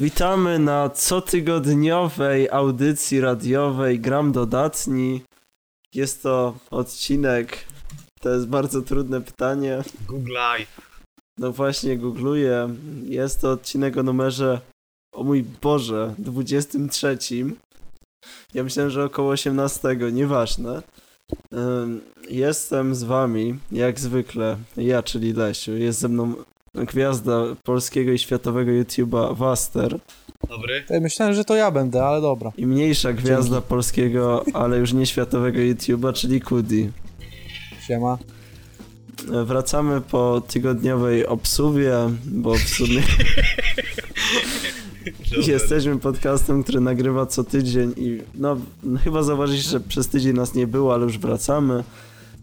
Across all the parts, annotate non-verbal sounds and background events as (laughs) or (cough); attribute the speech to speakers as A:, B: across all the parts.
A: Witamy na cotygodniowej audycji radiowej Gram Dodatni. Jest to odcinek, to jest bardzo trudne pytanie.
B: Google Live.
A: No właśnie, googluję. Jest to odcinek o numerze, o mój Boże, 23. Ja myślałem, że około 18, nieważne. Jestem z wami, jak zwykle, ja, czyli Lesiu. Jest ze mną gwiazda polskiego i światowego YouTube'a Waster
B: Dobry.
C: Ja myślałem, że to ja będę, ale dobra.
A: i mniejsza gwiazda polskiego, ale już nie światowego YouTube'a, czyli Kudi.
C: Siema.
A: Wracamy po tygodniowej obsuwie, bo w sumie jesteśmy podcastem, który nagrywa co tydzień i no chyba zauważyć, że przez tydzień nas nie było, ale już wracamy.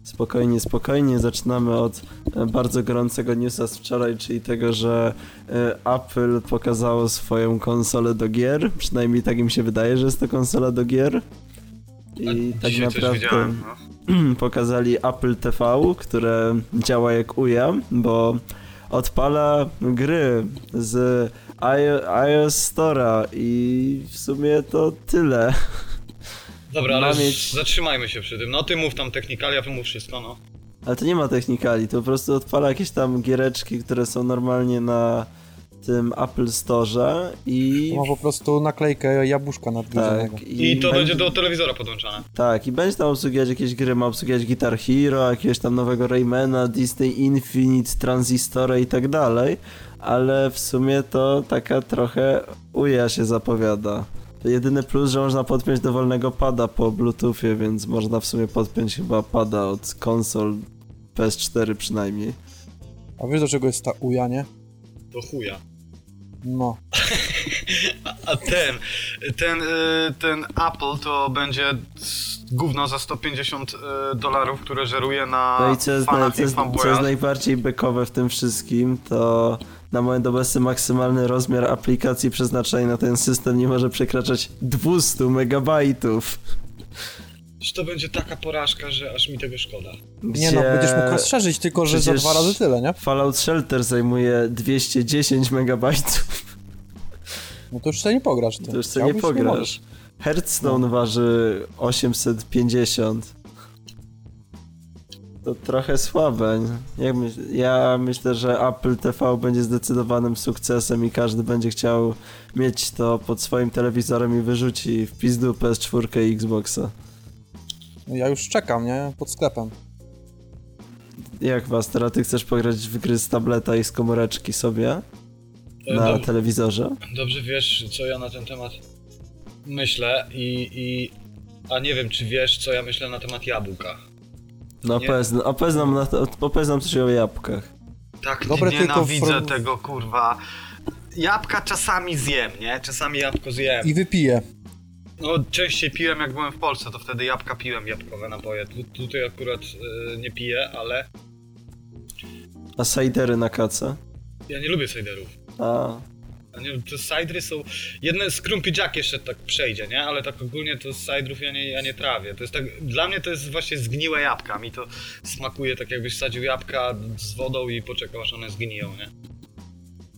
A: Spokojnie, spokojnie. Zaczynamy od e, bardzo gorącego newsa z wczoraj, czyli tego, że e, Apple pokazało swoją konsolę do gier. Przynajmniej tak im się wydaje, że jest to konsola do gier. I tak
B: coś
A: naprawdę
B: no. (clears throat)
A: pokazali Apple TV, które działa jak uja, bo odpala gry z iOS Store'a i w sumie to tyle. (laughs)
B: Dobra,
A: Ma
B: ale
A: mieć-
B: zatrzymajmy się przy tym. No ty mów tam technikalia, ty mów wszystko, no.
A: Ale to nie ma technikali, to po prostu odpala jakieś tam giereczki, które są normalnie na tym Apple Store'ze i...
C: Ma po prostu naklejkę jabłuszka nadgryzionego.
A: Tak,
B: I, to będzie do telewizora podłączone.
A: Tak, i będzie tam obsługiwać jakieś gry, ma obsługiwać Guitar Hero, jakiegoś tam nowego Raymana, Disney Infinite, Transistora i tak dalej, ale w sumie to taka trochę uja się zapowiada. To jedyny plus, że można podpiąć dowolnego pada po Bluetoothie, więc można w sumie podpiąć chyba pada od konsol PS4 przynajmniej.
C: A wiesz do czego jest ta uja, nie?
B: Do chuja.
C: No.
B: A, (laughs) a ten, ten, y, ten Apple to będzie gówno za 150 y, dolarów, które żeruje na
A: No i co jest,
B: fanach
A: co, jest, co jest najbardziej bekowe w tym wszystkim, to na moment obecny maksymalny rozmiar aplikacji przeznaczonej na ten system nie może przekraczać 200 megabajtów.
B: Że To będzie taka porażka, że aż mi tego szkoda.
C: Nie no, będziesz mógł rozszerzyć, tylko że
A: Przecież-
C: za dwa razy tyle, nie?
A: Fallout Shelter zajmuje 210 megabajtów.
C: No to już sobie nie pograsz. Ty.
A: To już sobie nie
C: Chciałbyś,
A: pograsz.
C: możesz.
A: Hearthstone waży 850. To trochę słabe. nie? Jak myśl, ja myślę, że Apple TV będzie zdecydowanym sukcesem i każdy będzie chciał mieć to pod swoim telewizorem i wyrzuci w pizdu PS4 i Xboxa.
C: No Ja już czekam, nie? Pod sklepem.
A: Jak was teraz ty chcesz pograć w gry z tableta i z komóreczki sobie
B: E,
A: na
B: dob-
A: telewizorze?
B: Dobrze wiesz, co ja na ten temat myślę i, i... A nie wiem, czy wiesz, co ja myślę na temat jabłka.
A: No
B: Nie.
A: nam na to, opowiedz nam coś o jabłkach.
B: Tak
C: Dobre tylko
B: nienawidzę
C: w-
B: tego, kurwa. Jabłka czasami zjem, nie? Czasami jabłko zjem.
C: I wypiję.
B: No, częściej piłem jak byłem w Polsce, to wtedy jabłka piłem, jabłkowe napoje. Tu, tutaj akurat y, nie piję, ale
A: A sajdery na kace?
B: ja nie lubię ciderów.
A: A,
B: Nie, to cidery są... Jedne z Krumpy Jack jeszcze tak przejdzie, nie? Ale tak ogólnie to z ciderów ja nie, ja nie trawię. To jest tak... Dla mnie to jest właśnie zgniłe jabłka. Mi to smakuje tak jakbyś sadził jabłka z wodą i poczekał aż one zgniją, nie?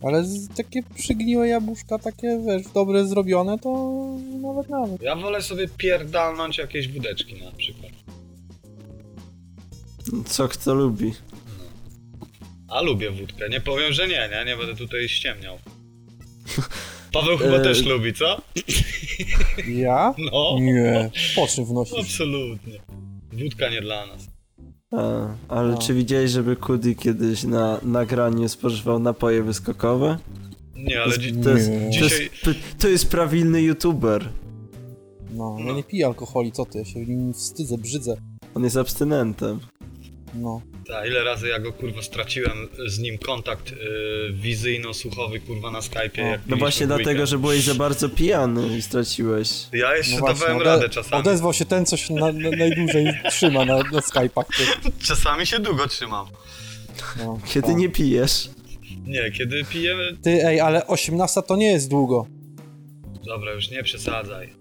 C: Ale z, takie przygniłe jabłuszka, takie wiesz, dobre zrobione, to nawet nawet.
B: Ja wolę sobie pierdalnąć jakieś wódeczki na przykład.
A: co kto lubi.
B: A lubię wódkę, nie powiem, że nie, nie? Nie będę tutaj ściemniał. (laughs) Paweł chyba
A: E,
B: też lubi, co? (laughs)
C: Ja?
B: No,
C: Nie. Po czym wnosisz?
B: absolutnie. Wódka nie dla nas.
A: A, ale
C: No.
A: czy widziałeś, żeby Kudi kiedyś na nagraniu spożywał napoje wyskokowe?
B: Nie, ale dzi-
A: To jest,
C: Nie.
A: to,
B: Dzisiaj-
A: jest, to jest prawilny youtuber.
C: No, ja nie piję alkoholi, co ty? Ja się nim wstydzę, brzydzę.
A: On jest abstynentem.
C: No.
B: ta, ile razy ja go kurwa straciłem z nim kontakt y, wizyjno-słuchowy kurwa na Skype'ie.
A: No właśnie dlatego, że byłeś za bardzo pijany i straciłeś.
B: Ja jeszcze
C: No właśnie,
B: dawałem
C: ode-
B: radę czasami.
C: Odezwał się ten, co się na, na, najdłużej trzyma na, na Skype'ach. (laughs)
B: Czasami się długo trzymam.
C: No,
A: Kiedy
C: tak.
A: nie pijesz.
B: Nie, kiedy pijemy...
C: Ty, ej, ale 18 to nie jest długo.
B: Dobra, już nie przesadzaj.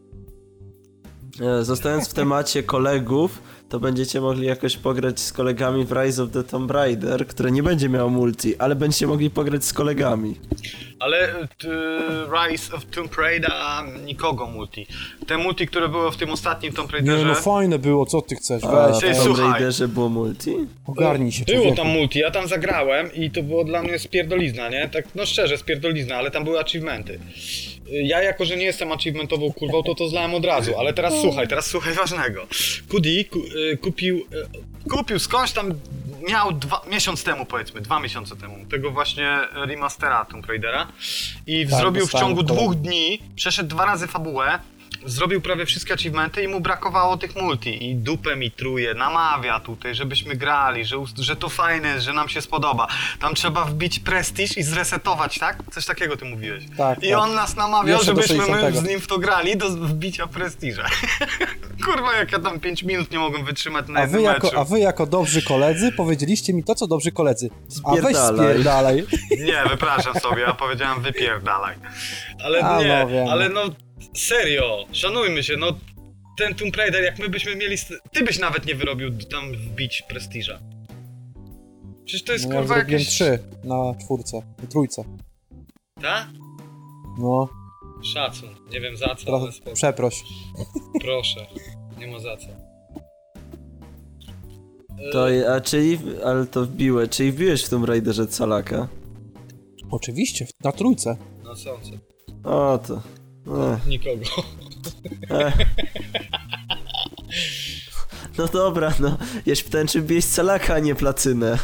A: E, Zostając w temacie kolegów, to będziecie mogli jakoś pograć z kolegami w Rise of the Tomb Raider, które nie będzie miało multi, ale będziecie mogli pograć z kolegami.
B: Ale t, Rise of Tomb Raider nikogo multi. Te multi, które były w tym ostatnim Tomb
C: Nie
B: Raiderze...
C: no fajne było, co ty chcesz,
A: A
C: weź,
A: w
B: Ty,
C: weź.
A: Tomb
B: słuchaj.
A: Raiderze było multi?
C: ogarnij się
B: Było tam multi, ja tam zagrałem i to było dla mnie spierdolizna, nie? Tak, no szczerze, spierdolizna, ale tam były achievementy. Ja jako, że nie jestem achievementową kurwą, to to zlałem od razu, ale teraz słuchaj, teraz słuchaj ważnego. Kudi ku, y, kupił, y, kupił skądś tam, miał dwa, miesiąc temu powiedzmy, dwa miesiące temu, tego właśnie remastera Tomb Raidera i
C: Tak,
B: zrobił w ciągu dwóch dni, przeszedł dwa razy fabułę, zrobił prawie wszystkie achievementy i mu brakowało tych multi i dupę mi truje, namawia tutaj, żebyśmy grali, że, że to fajne jest, że nam się spodoba. Tam trzeba wbić prestiż i zresetować, tak? Coś takiego ty mówiłeś.
C: Tak,
B: I
C: tak.
B: on nas namawiał,
C: Jeszcze do
B: żebyśmy my
C: 60.
B: z nim w to grali do wbicia prestiża. (laughs) Kurwa, jak ja tam 5 minut nie mogłem wytrzymać na
C: A
B: jednym
C: wy, jako,
B: meczu.
C: a wy jako dobrzy koledzy powiedzieliście mi to, co dobrzy koledzy. A weź
A: Spierdalaj. (laughs)
B: Nie, wypraszam sobie, ja powiedziałem wypierdalaj. Ale
C: A,
B: nie,
C: no
B: ale no serio, szanujmy się, no ten Tomb Raider, jak my byśmy mieli, ty byś nawet nie wyrobił tam wbić prestiża. Przecież to jest
C: No
B: kurwa jakieś...
C: trzy na czwórce, na trójce.
B: Ta?
C: No,
B: Szacun, nie wiem za co,
C: teraz
B: ale spoko.
C: przeproś.
B: proszę, nie ma za co.
A: To, a czyli, ale to wbiłe, czyli wbiłeś w Tomb Raiderze calaka?
C: Oczywiście, na trójce.
B: No sądzę,
A: O to. Ech,
B: nikogo.
A: ech. No dobra, no. Jeś ptęczy wbiłeś calaka, a nie placynę.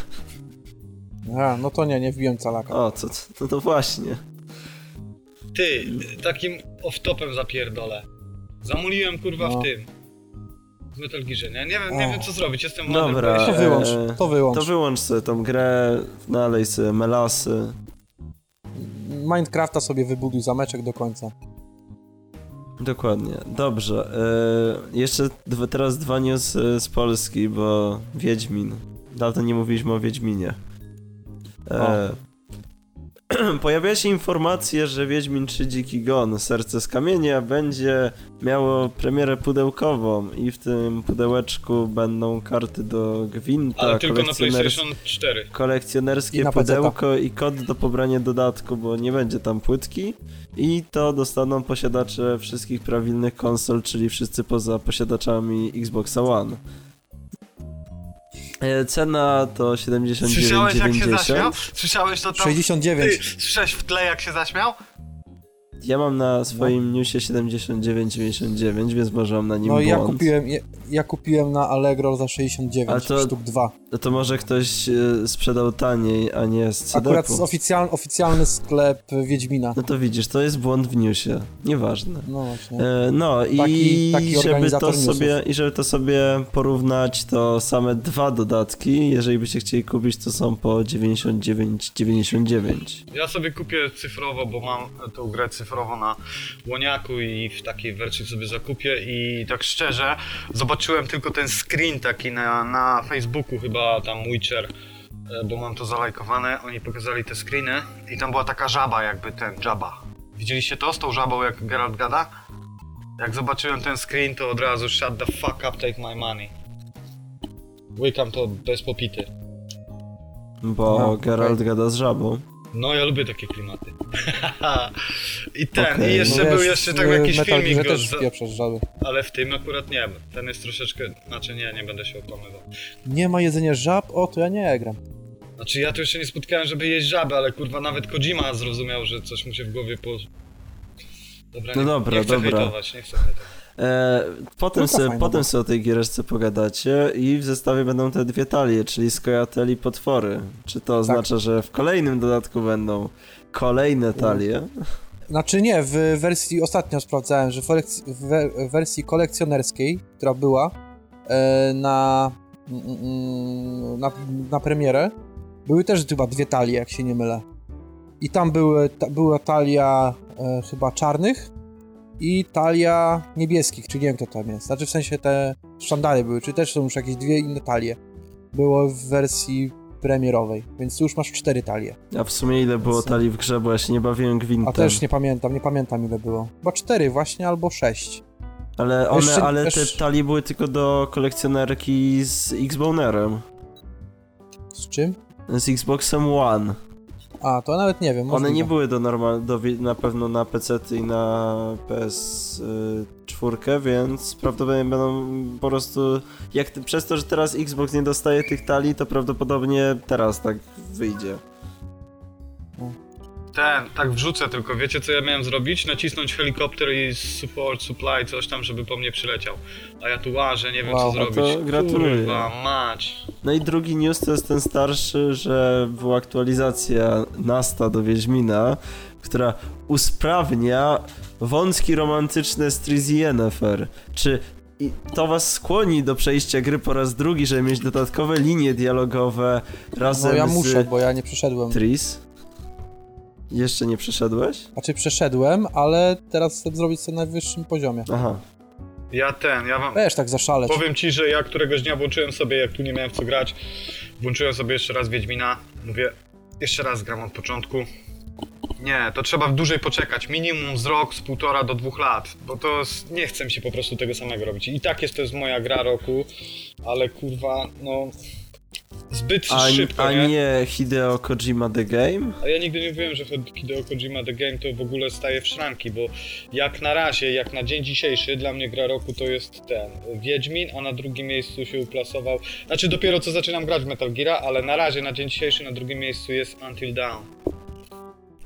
C: A, no to nie, nie wbiłem calaka.
A: O, co, no to właśnie.
B: Ty, takim off-topem zapierdolę. Zamuliłem kurwa
C: No.
B: w tym. W Metal Gearze, nie? Nie wiem, nie wiem co zrobić, jestem
A: Dobra.
B: młody,
C: To wyłącz,
A: e,
C: to wyłącz.
A: To wyłącz sobie tą grę, nalej sobie melasy.
C: Minecrafta sobie wybuduj zameczek do końca.
A: Dokładnie. Dobrze. E, jeszcze dwa, teraz dwa newsy z Polski, bo Wiedźmin. Dawno nie mówiliśmy o Wiedźminie. E, (clears throat) Pojawia się informacja, że Wiedźmin 3 Dziki Gon, Serce z Kamienia będzie miało premierę pudełkową i w tym pudełeczku będą karty do Gwinta,
B: Ale tylko na PlayStation 4.
A: kolekcjonerskie
C: I na
A: pudełko i kod do pobrania dodatku, bo nie będzie tam płytki i to dostaną posiadacze wszystkich prawilnych konsol, czyli wszyscy poza posiadaczami Xboxa One. E, Cena to
B: Słyszałeś jak się zaśmiał?
A: 79,90.
B: Słyszałeś to tam?
C: 69.
B: Ty, słyszałeś w tle jak się zaśmiał?
A: Ja mam na swoim newsie 79,99, więc może mam na nim
C: No
A: błąd.
C: ja kupiłem, ja, ja kupiłem na Allegro za 69
A: A to-
C: sztuk 2.
A: No to może ktoś e, sprzedał taniej, a nie z CD.
C: Akurat z oficjal, oficjalny sklep Wiedźmina.
A: No to widzisz, to jest błąd w newsie. Nieważne.
C: No właśnie.
A: E, No i
C: Taki- taki
A: żeby to
C: newsów.
A: sobie i żeby to sobie porównać, to same dwa dodatki, jeżeli byście chcieli kupić, to są po 99,99.
B: Ja sobie kupię cyfrowo, bo mam tą grę cyfrowo na łoniaku i w takiej wersji sobie zakupię i tak szczerze zobaczyłem tylko ten screen taki na, na Facebooku chyba tam Witcher, e, bo mam to zalajkowane, oni pokazali te screeny i tam była taka żaba jakby ten, żaba. Widzieliście to z tą żabą jak Geralt gada? Jak zobaczyłem ten screen to od razu shut the fuck up, take my money. Łykam to bez popity.
A: Bo
C: Aha,
A: Geralt
C: okej.
A: gada z żabą.
B: No, ja lubię takie klimaty. (laughs) I ten,
A: Okej.
B: i jeszcze
C: No
B: był
C: wiesz,
B: jeszcze tak jakiś filmik, go,
C: też żaby.
B: ale w tym akurat nie. Ten jest troszeczkę, znaczy nie, nie będę się okłamywał.
C: Nie ma jedzenia żab? O, to ja nie gram.
B: Znaczy ja tu jeszcze nie spotkałem, żeby jeść żaby, ale kurwa nawet Kojima zrozumiał, że coś mu się w głowie po... Dobra,
A: No
B: nie,
A: dobra,
B: nie chcę
A: dobra.
B: hejtować, nie chcę hejtować.
A: E, potem,
C: No
A: sobie, potem
C: no.
A: sobie o tej giereczce pogadacie i w zestawie będą te dwie talie, czyli skojatel i potwory. Czy to oznacza, że w kolejnym dodatku będą kolejne talie?
C: Znaczy nie, w wersji, ostatnio sprawdzałem, że w wersji, w we- w wersji kolekcjonerskiej, która była e, na, mm, mm, na, na premierę, były też chyba dwie talie, jak się nie mylę. I tam były, ta, była talia e, chyba czarnych i talia niebieskich, czy nie wiem kto tam jest. Znaczy w sensie te sztandary były, czy też są już jakieś dwie inne talie. Było w wersji premierowej, więc tu już masz cztery talie.
A: A w sumie ile było
C: Co?
A: talii w grze, bo ja się nie bawiłem gwintem.
C: A też nie pamiętam, nie pamiętam ile było. Chyba cztery właśnie, albo sześć.
A: Ale one,
C: Jeszcze
A: ale te
C: też-
A: talie były tylko do kolekcjonerki z Xbonerem.
C: Z czym?
A: Z Xboxem One.
C: A, to nawet nie wiem.
A: One
C: możliwe.
A: nie były do normal, do, na pewno na PC i na PS4, więc prawdopodobnie będą po prostu. Jak przez to, że teraz Xbox nie dostaje tych talii, to prawdopodobnie teraz tak wyjdzie.
B: Ten, tak wrzucę tylko, wiecie co ja miałem zrobić? Nacisnąć helikopter i support supply, coś tam, żeby po mnie przyleciał. A ja tu łażę, nie wiem
C: Wow,
B: co zrobić.
A: to gratuluję.
B: Kurwa, mać.
A: No i drugi news to jest ten starszy, że była aktualizacja Nasta do Wiedźmina, która usprawnia wątki romantyczne z Trizy Yennefer. Czy i to was skłoni do przejścia gry po raz drugi, żeby mieć dodatkowe linie dialogowe razem
C: No ja
A: z
C: muszę, bo ja nie przeszedłem.
A: Tris? Jeszcze nie przeszedłeś?
C: Znaczy przeszedłem, ale teraz chcę zrobić sobie na najwyższym poziomie.
A: Aha.
B: Ja ten, ja wam...
C: Wiesz, tak zaszaleć.
B: Powiem ci, że ja któregoś dnia włączyłem sobie, jak tu nie miałem w co grać, włączyłem sobie jeszcze raz Wiedźmina. Mówię, jeszcze raz gram od początku. Nie, to trzeba dłużej poczekać. Minimum z rok, z półtora do dwóch lat. Bo to nie chcę mi się po prostu tego samego robić. I tak jest to jest moja gra roku, ale kurwa, no. Zbyt
A: A,
B: szybko,
A: a
B: nie?
A: nie Hideo Kojima The Game?
B: A ja nigdy nie mówiłem, że Hideo Kojima The Game to w ogóle staje w szranki, bo jak na razie, jak na dzień dzisiejszy, dla mnie gra roku to jest ten Wiedźmin, a na drugim miejscu się uplasował. Znaczy dopiero co zaczynam grać w Metal Gear, ale na razie na dzień dzisiejszy na drugim miejscu jest Until Dawn.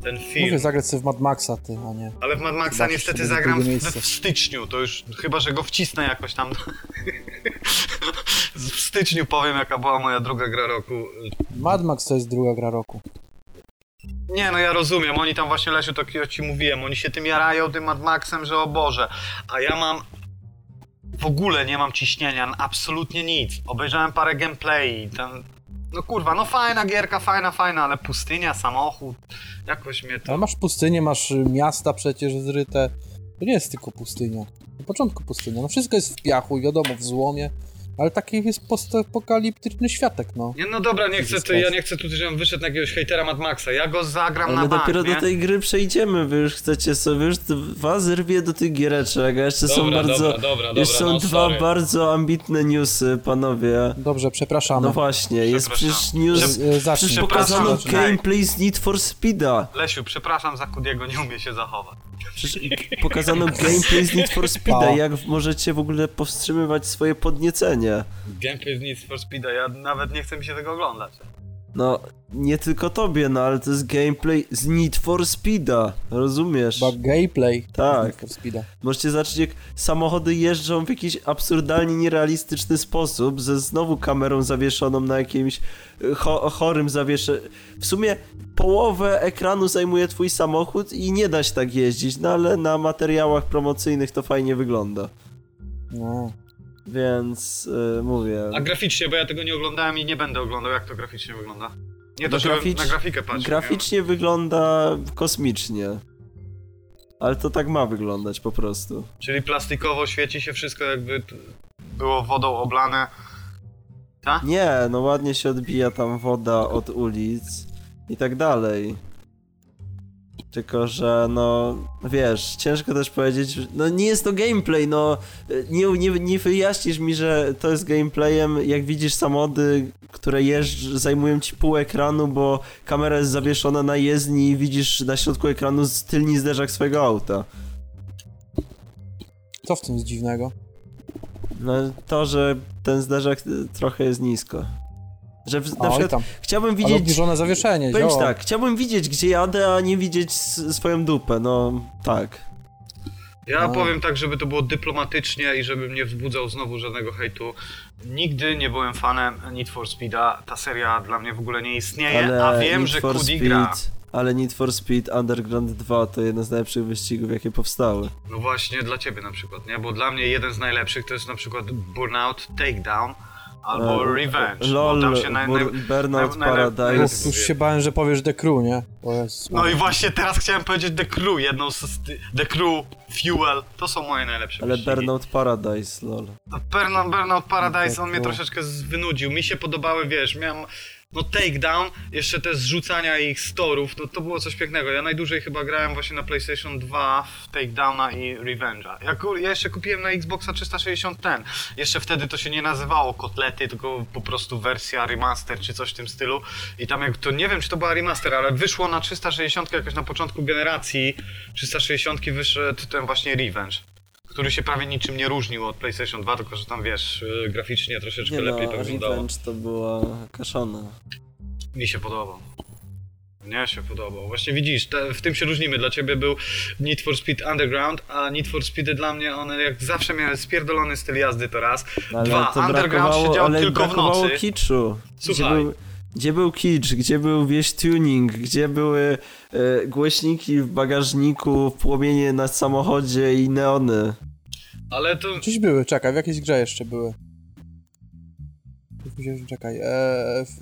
B: Ten film.
C: Mówię, zagrać sobie w Mad Maxa, ty, a nie.
B: Ale w Mad Maxa niestety zagram w, w styczniu, to już chyba, że go wcisnę jakoś tam. (laughs) w styczniu powiem jaka była moja druga gra roku.
C: Mad Max to jest druga gra roku.
B: Nie, no ja rozumiem, oni tam właśnie, Lesiu, to ja ci mówiłem, oni się tym jarają, tym Mad Maxem, że o Boże, a ja mam... W ogóle nie mam ciśnienia, absolutnie nic. Obejrzałem parę gameplay, ten... No kurwa, no fajna gierka, fajna, fajna, ale pustynia, samochód, jakoś mnie to...
C: Ale masz pustynię, masz y, miasta przecież zryte. To nie jest tylko pustynia. Na początku pustynia. No wszystko jest w piachu wiadomo, w złomie. Ale taki jest postapokaliptyczny światek, no.
B: Nie, no dobra, nie chcę, to, ja nie chcę tutaj, żebym wyszedł na jakiegoś hejtera Mad Maxa, ja go zagram
A: Ale
B: na bank,
A: dopiero
B: nie?
A: do tej gry przejdziemy, wy już chcecie sobie, już was rwie do tych giereczek, a jeszcze są
B: Dobra,
A: bardzo...
B: dobra, dobra, dobra,
A: jeszcze są
B: no,
A: dwa
B: sorry.
A: bardzo ambitne newsy, panowie.
C: Dobrze, przepraszamy.
A: No właśnie, jest przecież news...
C: Zacznij.
A: Przecież pokazano gameplay z Need for Speeda.
B: Lesiu, przepraszam za Kudiego, nie umie się zachować.
A: Przecież pokazano gameplay z Need for Speeda, (laughs) jak możecie w ogóle powstrzymywać swoje podniecenie.
B: Gameplay z Need for Speed'a, ja nawet nie chcę mi się tego oglądać.
A: No, nie tylko tobie, no ale to jest gameplay z Need for Speeda, rozumiesz?
C: Chyba gameplay.
A: Tak.
C: Need for Speeda.
A: Możecie zobaczyć, jak samochody jeżdżą w jakiś absurdalnie nierealistyczny sposób, ze znowu kamerą zawieszoną na jakimś y, cho chorym zawiesze. W sumie połowę ekranu zajmuje twój samochód i nie da się tak jeździć, no ale na materiałach promocyjnych to fajnie wygląda.
C: No.
A: Więc y, mówię.
B: A graficznie, bo ja tego nie oglądałem i nie będę oglądał, jak to graficznie wygląda. Nie to,
A: No
B: żeby
A: graficz-
B: na grafikę patrzeć.
A: Graficznie wygląda kosmicznie. Ale to tak ma wyglądać po prostu.
B: Nie? Czyli plastikowo świeci się wszystko, jakby było wodą oblane.
A: Nie, no ładnie się odbija tam woda od ulic i tak dalej. Tylko, że no, wiesz, ciężko też powiedzieć, no nie jest to gameplay, no nie, nie, nie wyjaśnisz mi, że to jest gameplayem, jak widzisz samochody, które jeżdż, zajmują ci pół ekranu, bo kamera jest zawieszona na jezdni i widzisz na środku ekranu tylni zderzak swojego auta.
C: Co w tym jest dziwnego?
A: No to, że ten zderzak trochę jest nisko. Że w, na
C: Oj
A: przykład
C: tam.
A: chciałbym
C: Ale
A: widzieć...
C: obniżone zawieszenie,
A: Powiem tak, chciałbym widzieć, gdzie jadę, a nie widzieć swoją dupę, no tak.
B: Ja
C: A.
B: powiem tak, żeby to było dyplomatycznie i żebym nie wzbudzał znowu żadnego hejtu. Nigdy nie byłem fanem Need for Speed'a. Ta seria dla mnie w ogóle nie istnieje,
A: Ale
B: a wiem,
A: Need
B: że
A: for
B: Kudi
A: Speed,
B: gra.
A: ale Need for Speed Underground 2 to jeden z najlepszych wyścigów, jakie powstały.
B: No właśnie dla ciebie na przykład, nie? Bo dla mnie jeden z najlepszych to jest na przykład Burnout Takedown albo
A: E,
B: Revenge.
A: LOL,
B: bo tam się naj,
A: Bur- Burnout
B: naj-
A: Paradise.
C: Już się bałem, że powiesz The Crew, nie?
B: No i właśnie teraz chciałem powiedzieć The Crew, jedną z The Crew, Fuel, to są moje najlepsze
A: Ale
B: wyścigi.
A: Burnout Paradise, lol.
B: Burnout, Burnout Paradise, on mnie
C: No.
B: troszeczkę wynudził. Mi się podobały, wiesz, miałem No takedown, jeszcze te zrzucania ich z torów, no to było coś pięknego. Ja najdłużej chyba grałem właśnie na PlayStation 2 w takedowna i revenge'a. Ja, ja jeszcze kupiłem na Xboxa 360 ten. Jeszcze wtedy to się nie nazywało kotlety, tylko po prostu wersja remaster czy coś w tym stylu. I tam jak to nie wiem czy to była remaster, ale wyszło na 360 jakoś na początku generacji 360 wyszedł ten właśnie revenge. Który się prawie niczym nie różnił od PlayStation 2, tylko że tam wiesz, y, graficznie troszeczkę
A: Nie
B: lepiej
A: no,
B: to wyglądało.
A: Revenge to była kaszana.
B: Mi się podobał. Mnie się podobał. Właśnie widzisz, te, w tym się różnimy. Dla ciebie był Need for Speed Underground, a Need for Speedy dla mnie one jak zawsze miały spierdolony styl jazdy to raz.
A: Ale
B: Dwa,
A: to
B: Underground siedział
A: ale
B: tylko w nocy.
A: kiczu. Gdzie
B: Słuchaj.
A: był, gdzie był kicz, gdzie był wieś tuning, gdzie były głośniki w bagażniku, płomienie na samochodzie i neony.
B: Ale to...
C: Gdzieś były, czekaj, w jakiejś grze jeszcze były. Czekaj, eee, w.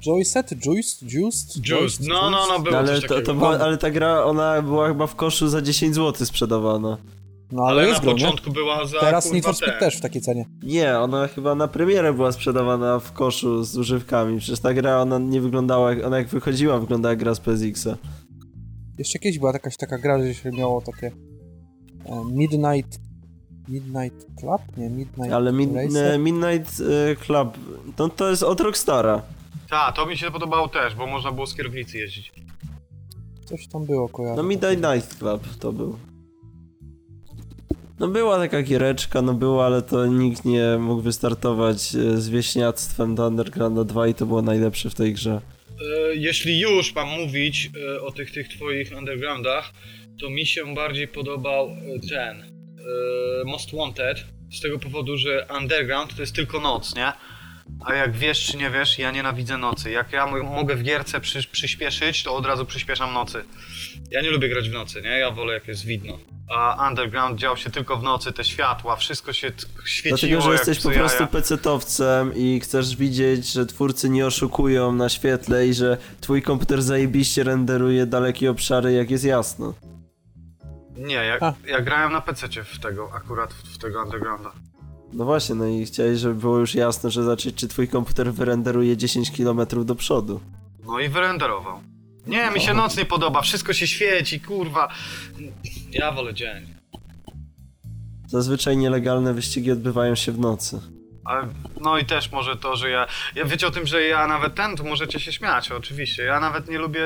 C: Joyset? Juiced? Juiced?
B: Juice. No, no, no, było
A: ale,
B: coś
A: to, to była, ale ta gra, ona była chyba w koszu za 10 zł sprzedawana.
C: No ale,
B: Ale
C: jest
B: na
C: grą, nie?
B: początku była za
C: Teraz Need for Speed też w takiej cenie.
A: Nie, ona chyba na premierę była sprzedawana w koszu z używkami. Przecież ta gra, ona nie wyglądała, jak- ona jak wychodziła, wyglądała jak gra z PSX-a.
C: Jeszcze kiedyś była jakaś taka gra, że się miało takie e, Midnight... Midnight Club? Nie, Midnight
A: Ale Mid,
C: Racer?
A: e, Midnight e, Club, no to jest od Rockstara.
B: Tak, to mi się podobało też, bo można było z kierownicy jeździć.
C: Coś tam było, kojarzę.
A: No Midnight Night Club to był. No była taka giereczka, no była, ale to nikt nie mógł wystartować e, z wieśniactwem do Undergrounda 2 i to było najlepsze w tej grze.
B: E, jeśli już mam mówić e, o tych, tych twoich undergroundach, to mi się bardziej podobał ten Most Wanted z tego powodu, że underground to jest tylko noc, nie? A jak wiesz czy nie wiesz, ja nienawidzę nocy. Jak ja mo- mogę w gierce przy, przyspieszyć, to od razu przyspieszam nocy. Ja nie lubię grać w nocy, nie? Ja wolę jak jest widno. A underground dział się tylko w nocy, te światła, wszystko się świeciło
A: Dlatego, że
B: jak
A: jesteś po prostu
B: jaja.
A: pecetowcem i chcesz widzieć, że twórcy nie oszukują na świetle i że twój komputer zajebiście renderuje dalekie obszary, jak jest jasno.
B: Nie, ja, ja grałem na PC w tego, akurat w, w tego undergrounda.
A: No właśnie, no i chciałeś, żeby było już jasno, że zobaczyć, czy twój komputer wyrenderuje 10 km do przodu.
B: No i wyrenderował. Nie, mi się noc nie podoba, wszystko się świeci, kurwa. Ja wolę dzień.
A: Zazwyczaj nielegalne wyścigi odbywają się w nocy.
B: No i też może to, że ja, ja... Wiecie o tym, że ja nawet ten, to możecie się śmiać, oczywiście. Ja nawet nie lubię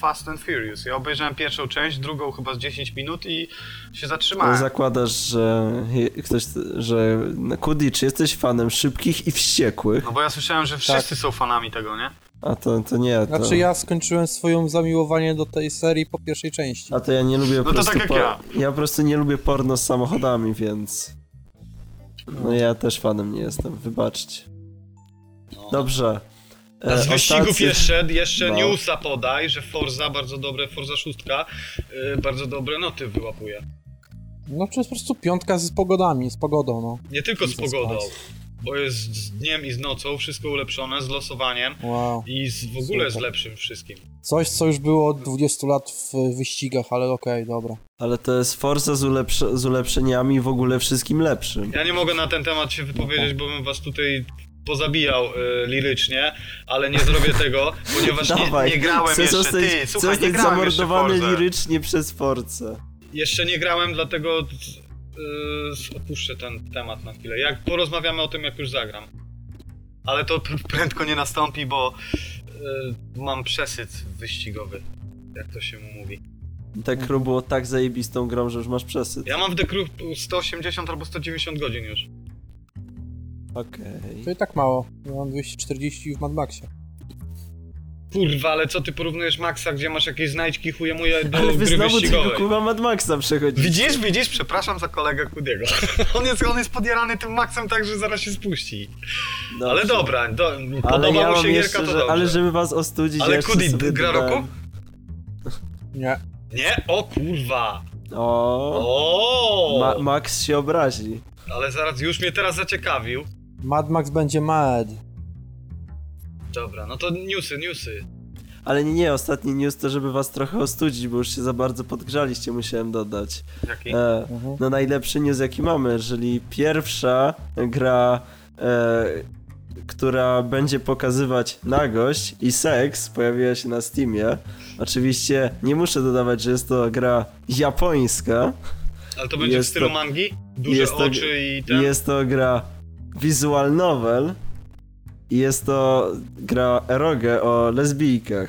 B: Fast and Furious. Ja obejrzałem pierwszą część, drugą chyba z 10 minut i się
A: Ale
B: zatrzymałem.
A: zakładasz, że ktoś, że Kudi, czy jesteś fanem szybkich i wściekłych?
B: No bo ja słyszałem, że wszyscy są fanami tego, nie?
A: A to, to nie, to...
C: Znaczy ja skończyłem swoją zamiłowanie do tej serii po pierwszej części.
A: A to ja nie lubię po
B: to
A: prostu...
B: tak jak
A: po...
B: ja.
A: ja po prostu nie lubię porno z samochodami, więc... No ja też fanem nie jestem, wybaczcie.
B: No.
A: Dobrze.
B: A z
A: E,
B: wyścigów jeszcze, jeszcze
A: No.
B: newsa podaj, że Forza bardzo dobre, Forza 6, yy, bardzo dobre noty wyłapuje.
C: No to jest po prostu piątka z pogodami, z pogodą, no.
B: Nie tylko z pogodą. Bo jest z dniem i z nocą, wszystko ulepszone, z losowaniem
C: Wow.
B: i z, w ogóle z
C: Super.
B: lepszym wszystkim.
C: Coś, co już było od 20 lat w wyścigach, ale okej, dobra.
A: Ale to jest Forza z, ulepsz- z ulepszeniami w ogóle wszystkim lepszym.
B: Ja nie mogę na ten temat się wypowiedzieć, bo bym was tutaj pozabijał y, lirycznie, ale nie zrobię (laughs) tego, ponieważ nie,
A: Dawaj,
B: nie grałem
A: chcę
B: jeszcze,
A: zostać,
B: ty, słuchaj, nie grałem
A: zamordowany lirycznie przez Force.
B: Jeszcze nie grałem, dlatego yy, opuszczę ten temat na chwilę. Jak porozmawiamy o tym, jak już zagram. Ale to pr- prędko nie nastąpi, bo yy, mam przesyt wyścigowy, jak to się mówi.
A: Te Crew było tak zajebistą grą, że już masz przesyt.
B: Ja mam w The Crew 180 albo 190 godzin już.
A: Okej.
C: To i tak mało. Ja mam 240 w Mad Maxie.
B: Kurwa, ale co ty porównujesz Maxa, gdzie masz jakieś znajdźki chujemuje do
A: Ale wy
B: gry
A: znowu
B: wyścigowej?
A: kurwa Mad Maxa przechodzicie.
B: Widzisz, widzisz? Przepraszam za kolegę Kudiego. (laughs) On jest, on jest podjarany tym Maxem tak, że zaraz się spuści.
A: Dobrze.
B: Ale dobra, do,
A: Ale
B: podoba
A: ja
B: mu się
A: jeszcze,
B: gierka, to
A: że,
B: dobrze.
A: ale żeby was ostudzić,
B: Ale
A: ja jeszcze
B: Kudi, gra
A: dodałem-
B: roku? (laughs)
C: Nie.
B: Nie? O kurwa!
A: O,
B: O!
A: Ma Max się obrazi.
B: Ale zaraz, już mnie teraz zaciekawił.
C: Mad Max będzie mad.
B: Dobra, no to newsy, newsy.
A: Ale nie, nie, ostatni news to, żeby was trochę ostudzić, bo już się za bardzo podgrzaliście, musiałem dodać.
B: Jaki?
A: E,
C: Mhm.
A: no najlepszy news jaki mamy, jeżeli pierwsza gra, e, która będzie pokazywać nagość i seks, pojawiła się na Steamie. Oczywiście nie muszę dodawać, że jest to gra japońska.
B: Ale to będzie w
A: jest
B: stylu
A: to-
B: mangi? Duże
A: jest to-
B: oczy i ten?
A: Jest to gra visual novel i jest to gra eroge o lesbijkach.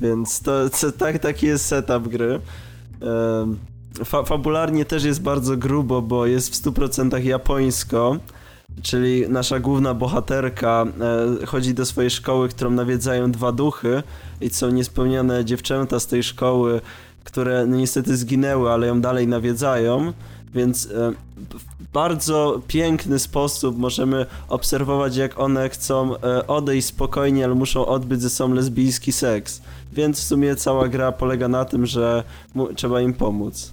A: Więc to, to tak, taki jest setup gry. Em, Fa fabularnie też jest bardzo grubo, bo jest w 100% japońsko. Czyli nasza główna bohaterka e, chodzi do swojej szkoły, którą nawiedzają dwa duchy i są niespełnione dziewczęta z tej szkoły, które no, niestety zginęły, ale ją dalej nawiedzają. Więc e, bardzo piękny sposób możemy obserwować, jak one chcą e, odejść spokojnie, ale muszą odbyć ze sobą lesbijski seks. Więc w sumie cała gra polega na tym, że trzeba im pomóc.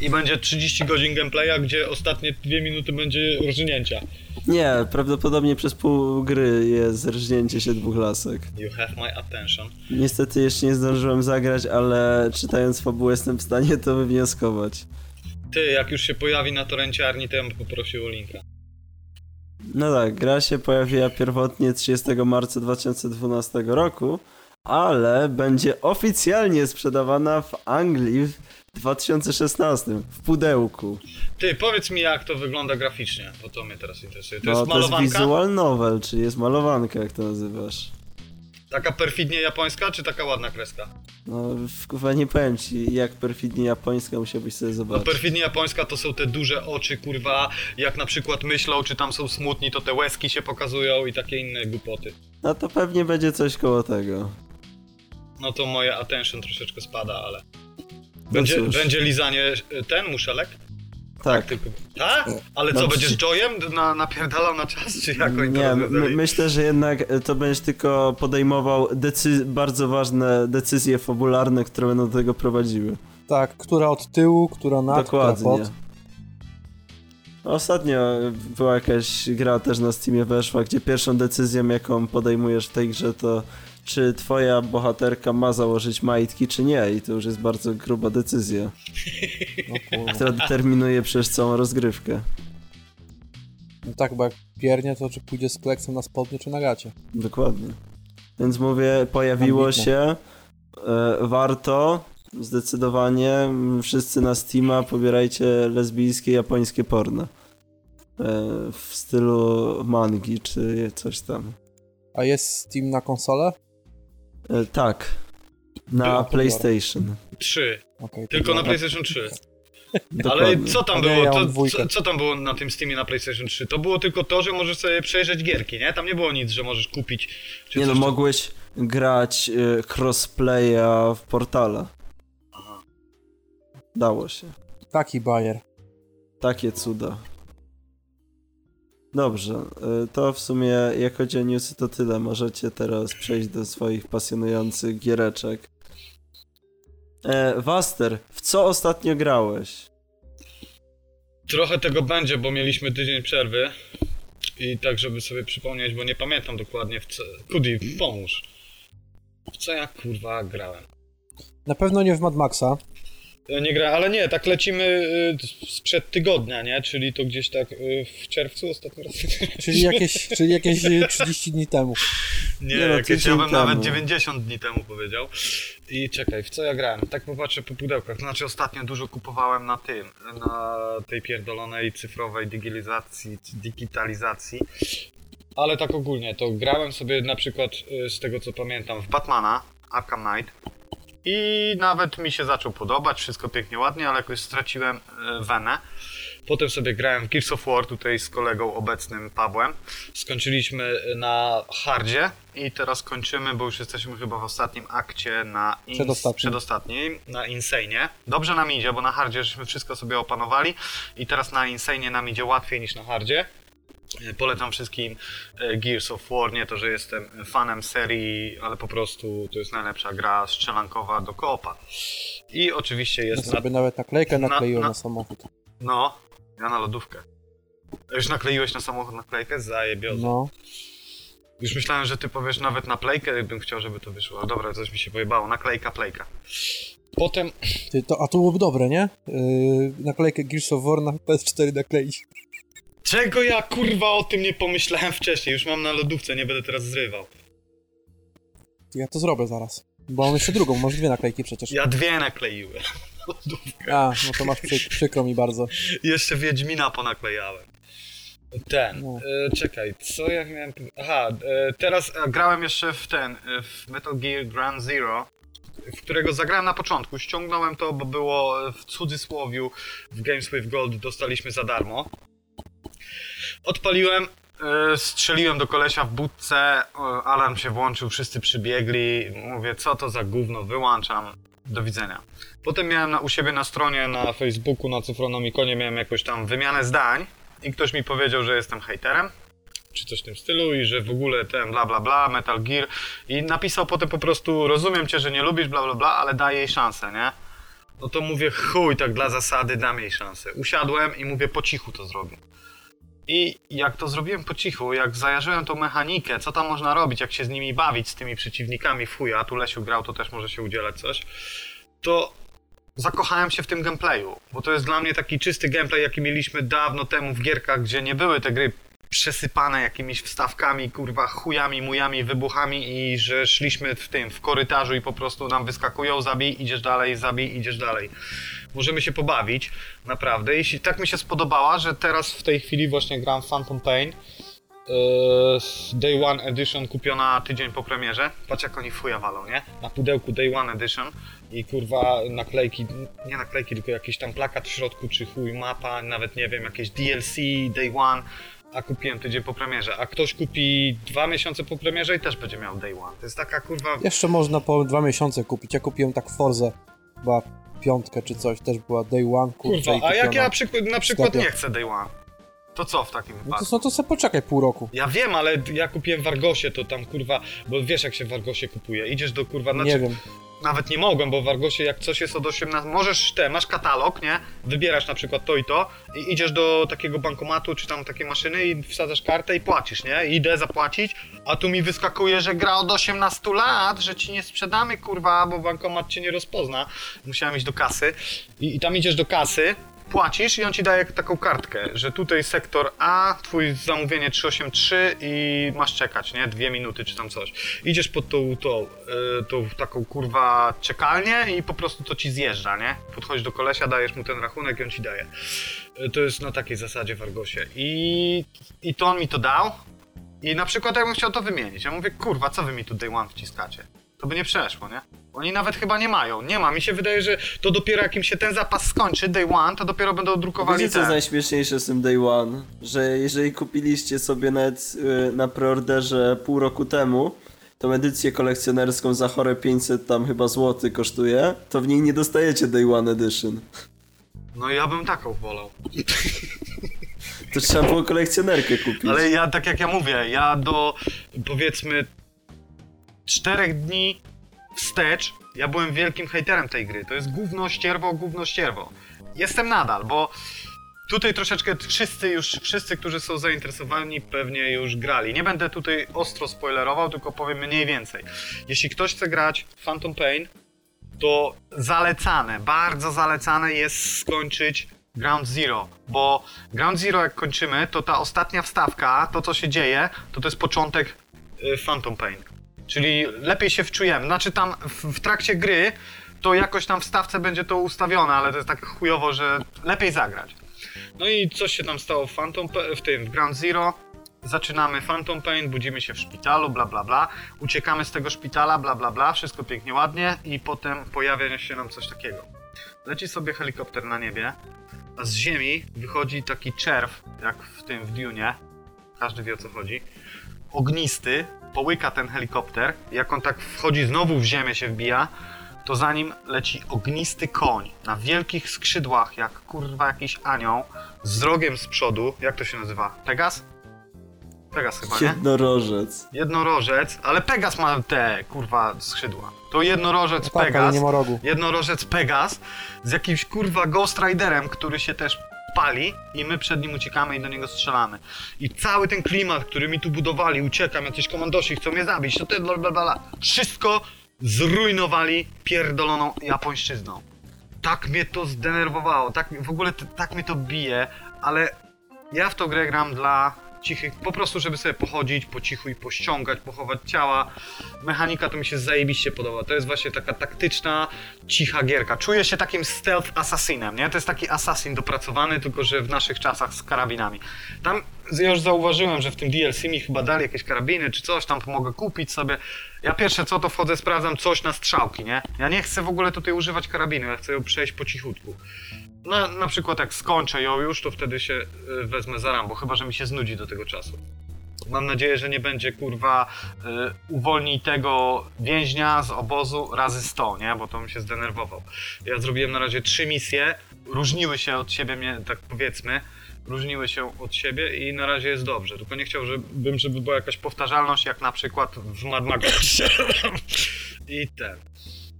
B: I będzie 30 godzin gameplaya, gdzie ostatnie dwie minuty będzie rżnięcia.
A: Nie, prawdopodobnie przez pół gry jest rżnięcie się dwóch lasek.
B: You have my attention.
A: Niestety jeszcze nie zdążyłem zagrać, ale czytając fabułę jestem w stanie to wywnioskować.
B: Ty, jak już się pojawi na torrenciarni, to ja bym poprosił o linka.
A: No tak, gra się pojawiła pierwotnie 30 marca 2012 roku, ale będzie oficjalnie sprzedawana w Anglii w 2016 w pudełku.
B: Ty, powiedz mi jak to wygląda graficznie, bo to mnie teraz interesuje. To
A: no,
B: jest
A: to jest
B: malowanka?
A: visual novel, czyli jest malowanka, jak to nazywasz.
B: Taka perfidnie japońska, czy taka ładna kreska?
A: No, kurwa nie powiem ci, jak perfidnie japońska musiałbyś sobie
B: No
A: zobaczyć.
B: perfidnie japońska to są te duże oczy, kurwa, jak na przykład myślą, czy tam są smutni, to te łezki się pokazują i takie inne głupoty.
A: No to pewnie będzie coś koło tego.
B: No to moje attention troszeczkę spada, ale...
A: No
B: Będzie,
A: cóż.
B: będzie lizanie ten muszelek?
A: Tak.
B: Tak? Ale co, będziesz joyem na, napierdalał na czas, czy jak oni to
A: Nie, my, myślę, że jednak e, to będziesz tylko podejmował decy- bardzo ważne decyzje fabularne, które będą do tego prowadziły.
C: Tak, która od tyłu, która nad, która
A: Dokładnie.
C: pod.
A: Ostatnio była jakaś gra też na Steamie weszła, gdzie pierwszą decyzją, jaką podejmujesz w tej grze, to czy twoja bohaterka ma założyć majtki, czy nie. I to już jest bardzo gruba decyzja,
C: No,
A: która determinuje przecież całą rozgrywkę.
C: no tak, bo jak piernie, to czy pójdzie z kleksem na spodnie, czy na gacie.
A: Dokładnie. Więc mówię, pojawiło
C: Ambitne.
A: się, e, warto, zdecydowanie, wszyscy na Steama pobierajcie lesbijskie, japońskie porno. E, w stylu mangi, czy coś tam.
C: A jest Steam na konsolę?
A: E, tak. Na
C: Było,
A: PlayStation.
B: Trzy.
C: Okej, to
B: Tylko na. PlayStation 3. Ale
A: Dokładnie.
B: co tam było?
C: ja
B: To, co, co tam było na tym Steamie na PlayStation 3? To było tylko to, że możesz sobie przejrzeć gierki, nie? Tam nie było nic, że możesz kupić. Czy
A: Nie no, mogłeś grać e, crossplaya w portale.
B: Aha.
A: Dało się.
C: Taki bajer.
A: Takie cuda. Dobrze, y, to w sumie jak chodzi o newsy to tyle. Możecie teraz przejść do swoich pasjonujących giereczek. E, Waster, w co ostatnio grałeś?
B: Trochę tego będzie, bo mieliśmy tydzień przerwy. I tak, żeby sobie przypomnieć, bo nie pamiętam dokładnie w co... Kudi, pomóż. W co ja kurwa grałem?
C: Na pewno nie w Mad Maxa.
B: Nie gra, ale nie, tak lecimy y, sprzed tygodnia, nie? Czyli to gdzieś tak y, w czerwcu ostatni raz. (laughs)
C: Czyli jakieś, czyli jakieś y, 30 dni temu.
B: Nie,
A: Nie no,
B: jakieś, ja bym nawet
A: temu.
B: 90 dni temu powiedział. I czekaj, w co ja grałem? Tak popatrzę po pudełkach. Znaczy ostatnio dużo kupowałem na tym, na tej pierdolonej cyfrowej digitalizacji, digitalizacji. Ale tak ogólnie, to grałem sobie na przykład y, z tego co pamiętam w Batmana, Arkham Knight. I nawet mi się zaczął podobać, wszystko pięknie, ładnie, ale jakoś straciłem y, wenę. Potem sobie grałem w Gears of War tutaj z kolegą obecnym Pawłem. Skończyliśmy na hardzie i teraz kończymy, bo już jesteśmy chyba w ostatnim akcie na ins-
C: Przedostatnim.
B: przedostatnim, na Insane. Dobrze nam idzie, bo na hardzie żeśmy wszystko sobie opanowali i teraz na Insane nam idzie łatwiej niż na hardzie. Polecam wszystkim e, Gears of War, nie to, że jestem fanem serii, ale po prostu to jest najlepsza gra strzelankowa do koopa. I oczywiście
C: Ja
B: jest na
C: sobie nawet naklejkę
B: na-
C: nakleiłem
B: na-
C: na samochód.
B: no, ja na lodówkę. Już nakleiłeś na samochód naklejkę? Zajebiozo.
C: No.
B: Już myślałem, że ty powiesz nawet naklejkę, bym chciał, żeby to wyszło. Dobra, coś mi się pojebało. Naklejka, plejka. Potem
C: Ty, to, a to byłoby dobre, nie? Yy, naklejkę Gears of War na PS4 nakleić.
B: Czego ja kurwa o tym nie pomyślałem wcześniej? Już mam na lodówce, nie będę teraz zrywał.
C: Ja to zrobię zaraz. Bo mam jeszcze drugą, masz dwie naklejki przecież.
B: Ja dwie nakleiłem. (laughs) Lodówkę.
C: A, no to masz przy, przykro mi bardzo.
B: Jeszcze Wiedźmina ponaklejałem. Ten,
C: No.
B: e, czekaj, co ja miałem... Aha, e, teraz e, grałem jeszcze w ten, e, w Metal Gear Ground Zero, w którego zagrałem na początku. Ściągnąłem to, bo było e, w cudzysłowiu w Games with Gold dostaliśmy za darmo. Odpaliłem, e, strzeliłem do kolesia w budce, e, alarm się włączył, wszyscy przybiegli, mówię, co to za gówno, wyłączam, do widzenia. Potem miałem na, u siebie na stronie na Facebooku, na Cyfronomikonie miałem jakąś tam wymianę zdań i ktoś mi powiedział, że jestem hejterem, czy coś w tym stylu i że w ogóle ten bla bla bla, Metal Gear i napisał potem po prostu, rozumiem cię, że nie lubisz bla bla bla, ale daj jej szansę, nie? No to mówię, chuj, tak dla zasady dam jej szansę. Usiadłem i mówię, po cichu to zrobię. I jak to zrobiłem po cichu, jak zajarzyłem tą mechanikę, co tam można robić, jak się z nimi bawić, z tymi przeciwnikami chuja, a tu Lesiu grał, to też może się udzielać coś, to zakochałem się w tym gameplayu, bo to jest dla mnie taki czysty gameplay, jaki mieliśmy dawno temu w gierkach, gdzie nie były te gry przesypane jakimiś wstawkami, kurwa, chujami, mujami, wybuchami i że szliśmy w tym, w korytarzu i po prostu nam wyskakują, zabij, idziesz dalej, zabij, idziesz dalej. Możemy się pobawić, naprawdę. Jeśli tak mi się spodobała, że teraz w tej chwili właśnie gram Phantom Pain, Eee, Day One Edition kupiona tydzień po premierze. Patrz jak oni fuja walą, nie? Na pudełku Day One Edition i kurwa naklejki, nie naklejki, tylko jakiś tam plakat w środku, czy chuj mapa, nawet nie wiem, jakieś DLC Day One, a kupiłem tydzień po premierze. A ktoś kupi dwa miesiące po premierze i też będzie miał Day One. To jest taka kurwa...
C: Jeszcze można po dwa miesiące kupić. Ja kupiłem tak Forze, chyba piątkę czy coś, też była day one, kurczę
B: Kurwa, a jak ja przykład, na przykład nie chcę Day One? To co w takim
C: No
B: wypadku?
C: to, no to sobie poczekaj pół roku.
B: Ja wiem, ale ja kupiłem w Argosie, to tam kurwa, bo wiesz jak się w Argosie kupuje. Idziesz do kurwa, znaczy,
C: Nie wiem.
B: Nawet nie mogłem, bo w Argosie jak coś jest od 18, możesz te, masz katalog, nie? Wybierasz na przykład to i to i idziesz do takiego bankomatu czy tam takiej maszyny i wsadzasz kartę i płacisz, nie? Idę zapłacić, a tu mi wyskakuje, że gra od 18 lat, że ci nie sprzedamy kurwa, bo bankomat cię nie rozpozna. Musiałem iść do kasy i, i tam idziesz do kasy, płacisz i on ci daje taką kartkę, że tutaj sektor A, twój zamówienie 383 i masz czekać, nie? Dwie minuty czy tam coś. Idziesz pod tą, tą, yy, tą taką kurwa czekalnię i po prostu to ci zjeżdża, nie? Podchodzisz do kolesia, dajesz mu ten rachunek i on ci daje. Yy, to jest na takiej zasadzie w Argosie. I, I to on mi to dał i na przykład jakbym chciał to wymienić, ja mówię, kurwa, co wy mi tu day one wciskacie? To by nie przeszło, nie? Oni nawet chyba nie mają. Nie ma. Mi się wydaje, że to dopiero jak im się ten zapas skończy, day one, to dopiero będą drukowali
A: Wiecie co jest najśmieszniejsze z tym Day One? Że jeżeli kupiliście sobie nawet y, na preorderze pół roku temu tą edycję kolekcjonerską za chore 500 tam chyba złoty kosztuje, to w niej nie dostajecie Day One Edition.
B: No ja bym taką wolał.
A: To trzeba było kolekcjonerkę kupić.
B: Ale ja, tak jak ja mówię, ja do powiedzmy czterech dni wstecz, ja byłem wielkim hejterem tej gry. To jest gówno ścierwo, gówno ścierwo. Jestem nadal, bo tutaj troszeczkę wszyscy już, wszyscy, którzy są zainteresowani pewnie już grali. Nie będę tutaj ostro spoilerował, tylko powiem mniej więcej. Jeśli ktoś chce grać Phantom Pain, to zalecane, bardzo zalecane jest skończyć Ground Zero, bo Ground Zero jak kończymy, to ta ostatnia wstawka, to co się dzieje, to to jest początek y, Phantom Pain. Czyli lepiej się wczujemy. Znaczy tam w, w trakcie gry to jakoś tam w stawce będzie to ustawione, ale to jest tak chujowo, że lepiej zagrać. No i coś się tam stało w Phantom w tym w Ground Zero. Zaczynamy Phantom Pain, budzimy się w szpitalu, bla bla bla. Uciekamy z tego szpitala, bla bla bla, wszystko pięknie, ładnie i potem pojawia się nam coś takiego. Leci sobie helikopter na niebie, a z ziemi wychodzi taki czerw, jak w tym w Dune. Każdy wie o co chodzi. Ognisty, połyka ten helikopter. Jak on tak wchodzi znowu w ziemię się wbija, to za nim leci ognisty koń na wielkich skrzydłach, jak kurwa jakiś anioł, z rogiem z przodu. Jak to się nazywa? Pegas? Pegas chyba, nie?
A: Jednorożec.
B: Jednorożec, ale Pegas ma te kurwa skrzydła. To jednorożec
C: No tak, ale
B: Pegas.
C: nie ma rogu.
B: Jednorożec Pegas z jakimś kurwa Ghost Riderem, który się też pali i my przed nim uciekamy i do niego strzelamy. I cały ten klimat, który mi tu budowali, uciekam, jacyś komandosi chcą mnie zabić, to ty, bla, bla, bla, wszystko zrujnowali pierdoloną japońszczyzną. Tak mnie to zdenerwowało, tak, w ogóle tak mnie to bije, ale ja w tą grę gram dla cichych, po prostu żeby sobie pochodzić po cichu i pościągać, pochować ciała. Mechanika to mi się zajebiście podoba. To jest właśnie taka taktyczna, cicha gierka. Czuję się takim stealth assassinem, nie? To jest taki assassin dopracowany, tylko że w naszych czasach z karabinami. Tam ja już zauważyłem, że w tym DLC mi chyba dali jakieś karabiny czy coś, tam pomogę kupić sobie. Ja pierwsze co to wchodzę, sprawdzam coś na strzałki, nie? Ja nie chcę w ogóle tutaj używać karabinu, ja chcę ją przejść po cichutku. Na, na przykład jak skończę ją już, to wtedy się y, wezmę za Rambo, chyba że mi się znudzi do tego czasu. Mam nadzieję, że nie będzie kurwa y, uwolnij tego więźnia z obozu razy 100, nie? Bo to bym się zdenerwował. Ja zrobiłem na razie trzy misje, różniły się od siebie, mnie, tak powiedzmy, różniły się od siebie i na razie jest dobrze. Tylko nie chciałbym, żeby była jakaś powtarzalność, jak na przykład w Mad Maxie. (laughs) I ten.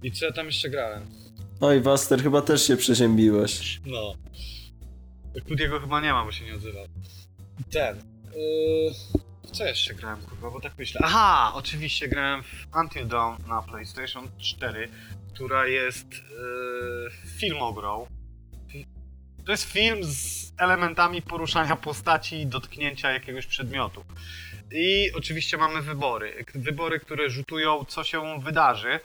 B: I co ja tam jeszcze grałem?
A: Oj, Waster, chyba też się przeziębiłeś.
B: No. Kudiego chyba nie ma, bo się nie odzywał. Ten. Yy, co jeszcze grałem, kurwa, bo tak myślę. Aha, oczywiście grałem w Until Dawn na PlayStation 4, która jest yy, filmogrą. Fi- To jest film z elementami poruszania postaci i dotknięcia jakiegoś przedmiotu. I oczywiście mamy wybory. Wybory, które rzutują, co się wydarzy.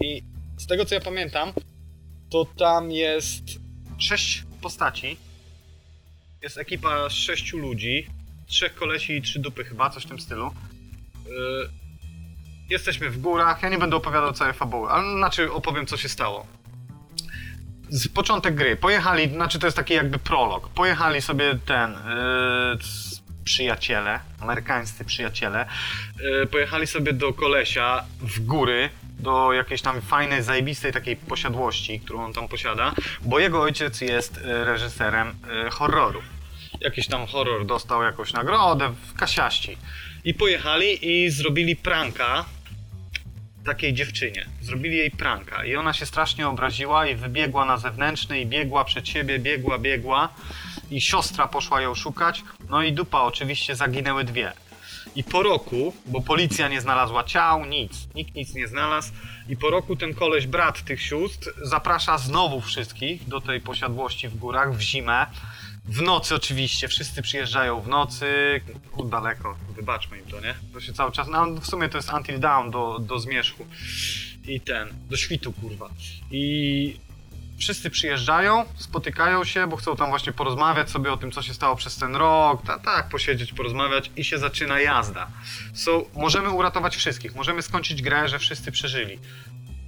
B: I z tego co ja pamiętam, to tam jest sześć postaci. Jest ekipa z sześciu ludzi. Trzech kolesi i trzy dupy chyba, coś w tym stylu. Yy, jesteśmy w górach. Ja nie będę opowiadał całej fabuły, ale znaczy opowiem co się stało. Z początek gry. Pojechali, znaczy to jest taki jakby prolog. Pojechali sobie ten yy, przyjaciele, amerykańscy przyjaciele. Yy, pojechali sobie do kolesia w góry, do jakiejś tam fajnej, zajebistej takiej posiadłości, którą on tam posiada, bo jego ojciec jest y, reżyserem y, horrorów. Jakiś tam horror dostał jakąś nagrodę w Kasiaści. I pojechali i zrobili pranka takiej dziewczynie. Zrobili jej pranka i ona się strasznie obraziła i wybiegła na zewnętrzny i biegła przed siebie, biegła, biegła i siostra poszła ją szukać, no i dupa oczywiście zaginęły dwie. I po roku, bo policja nie znalazła ciał, nic, nikt nic nie znalazł. I po roku ten koleś, brat tych sióstr, zaprasza znowu wszystkich do tej posiadłości w górach w zimę. W nocy oczywiście, wszyscy przyjeżdżają w nocy, o, daleko, wybaczmy im to, nie? To się cały czas, no w sumie to jest Until Dawn do, do zmierzchu. I ten, do świtu kurwa. I wszyscy przyjeżdżają, spotykają się, bo chcą tam właśnie porozmawiać sobie o tym, co się stało przez ten rok, tak, tak, posiedzieć, porozmawiać i się zaczyna jazda. So, możemy uratować wszystkich, możemy skończyć grę, że wszyscy przeżyli.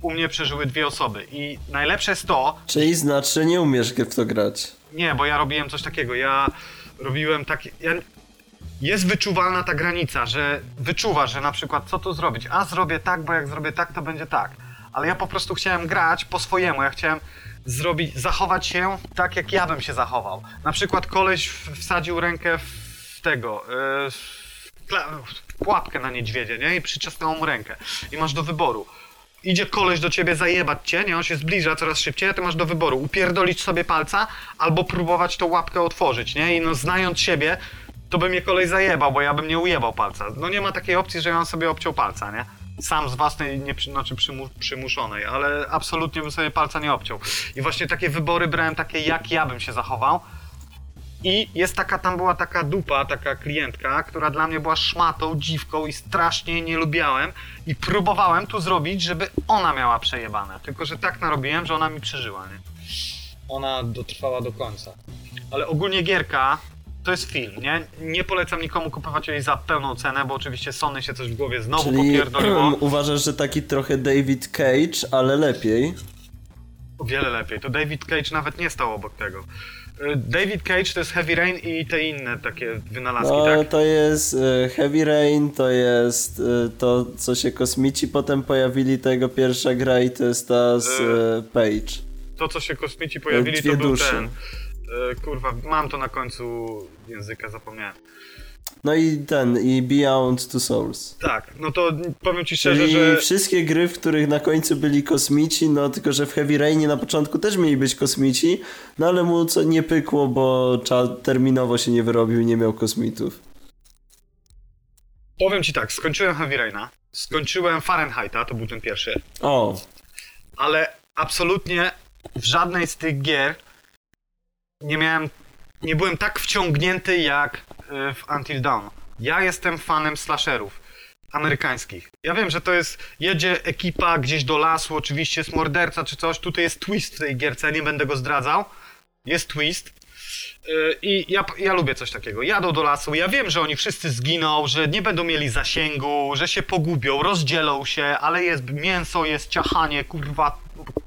B: U mnie przeżyły dwie osoby i najlepsze jest to,
A: Czyli znaczy nie umiesz w to grać.
B: nie, bo ja robiłem coś takiego. Ja robiłem takie. Ja... Jest wyczuwalna ta granica, że wyczuwa, że na przykład co tu zrobić. A zrobię tak, bo jak zrobię tak, to będzie tak. Ale ja po prostu chciałem grać po swojemu. Ja chciałem zrobić, zachować się tak, jak ja bym się zachował. Na przykład koleś wsadził rękę w tego. Kla- w pułapkę na niedźwiedzie, nie? I przyczesnął mu rękę. I masz do wyboru idzie koleś do ciebie zajebać cię, nie? On się zbliża coraz szybciej, a ty masz do wyboru upierdolić sobie palca albo próbować tą łapkę otworzyć, nie? I no znając siebie, to by mnie kolej zajebał, bo ja bym nie ujebał palca. No nie ma takiej opcji, że ja on sobie obciął palca, nie? Sam z własnej, nie, znaczy przymu, przymuszonej, ale absolutnie bym sobie palca nie obciął. I właśnie takie wybory brałem takie, jak ja bym się zachował. I jest taka, tam była taka dupa, taka klientka, która dla mnie była szmatą, dziwką i strasznie nie lubiałem. I próbowałem tu zrobić, żeby ona miała przejebane. Tylko, że tak narobiłem, że ona mi przeżyła, nie? Ona dotrwała do końca. Ale ogólnie gierka to jest film, nie? Nie polecam nikomu kupować jej za pełną cenę, bo oczywiście Sony się coś w głowie znowu
A: Czyli
B: popierdoliło. (clears throat)
A: uważasz, że taki trochę David Cage, ale lepiej.
B: O wiele lepiej. To David Cage nawet nie stał obok tego. Y, David Cage to jest Heavy Rain i te inne takie wynalazki,
A: No,
B: tak?
A: to jest e, Heavy Rain, to jest e, to, co się kosmici potem pojawili, to jego pierwsza gra i to jest ta z Page.
B: To, co się kosmici pojawili,
A: Dwie
B: to był ten. Y, Kurwa, mam to na końcu języka, zapomniałem.
A: No i ten, i Beyond Two Souls.
B: Tak, no to powiem ci szczerze,
A: Czyli
B: że...
A: wszystkie gry, w których na końcu byli kosmici, no tylko, że w Heavy Rainie na początku też mieli być kosmici, no ale mu co nie pykło, bo terminowo się nie wyrobił nie miał kosmitów.
B: Powiem ci tak, skończyłem Heavy Raina, skończyłem Fahrenheita, to był ten pierwszy,
A: O,
B: ale absolutnie w żadnej z tych gier nie miałem, nie byłem tak wciągnięty jak y, w Until Dawn. Ja jestem fanem slasherów amerykańskich. Ja wiem, że to jest, jedzie ekipa gdzieś do lasu, oczywiście jest morderca czy coś, tutaj jest twist w tej gierce, nie będę go zdradzał. Jest twist. Y, I ja, ja lubię coś takiego. Jadą do lasu, ja wiem, że oni wszyscy zginą, że nie będą mieli zasięgu, że się pogubią, rozdzielą się, ale jest mięso, jest ciachanie, kurwa,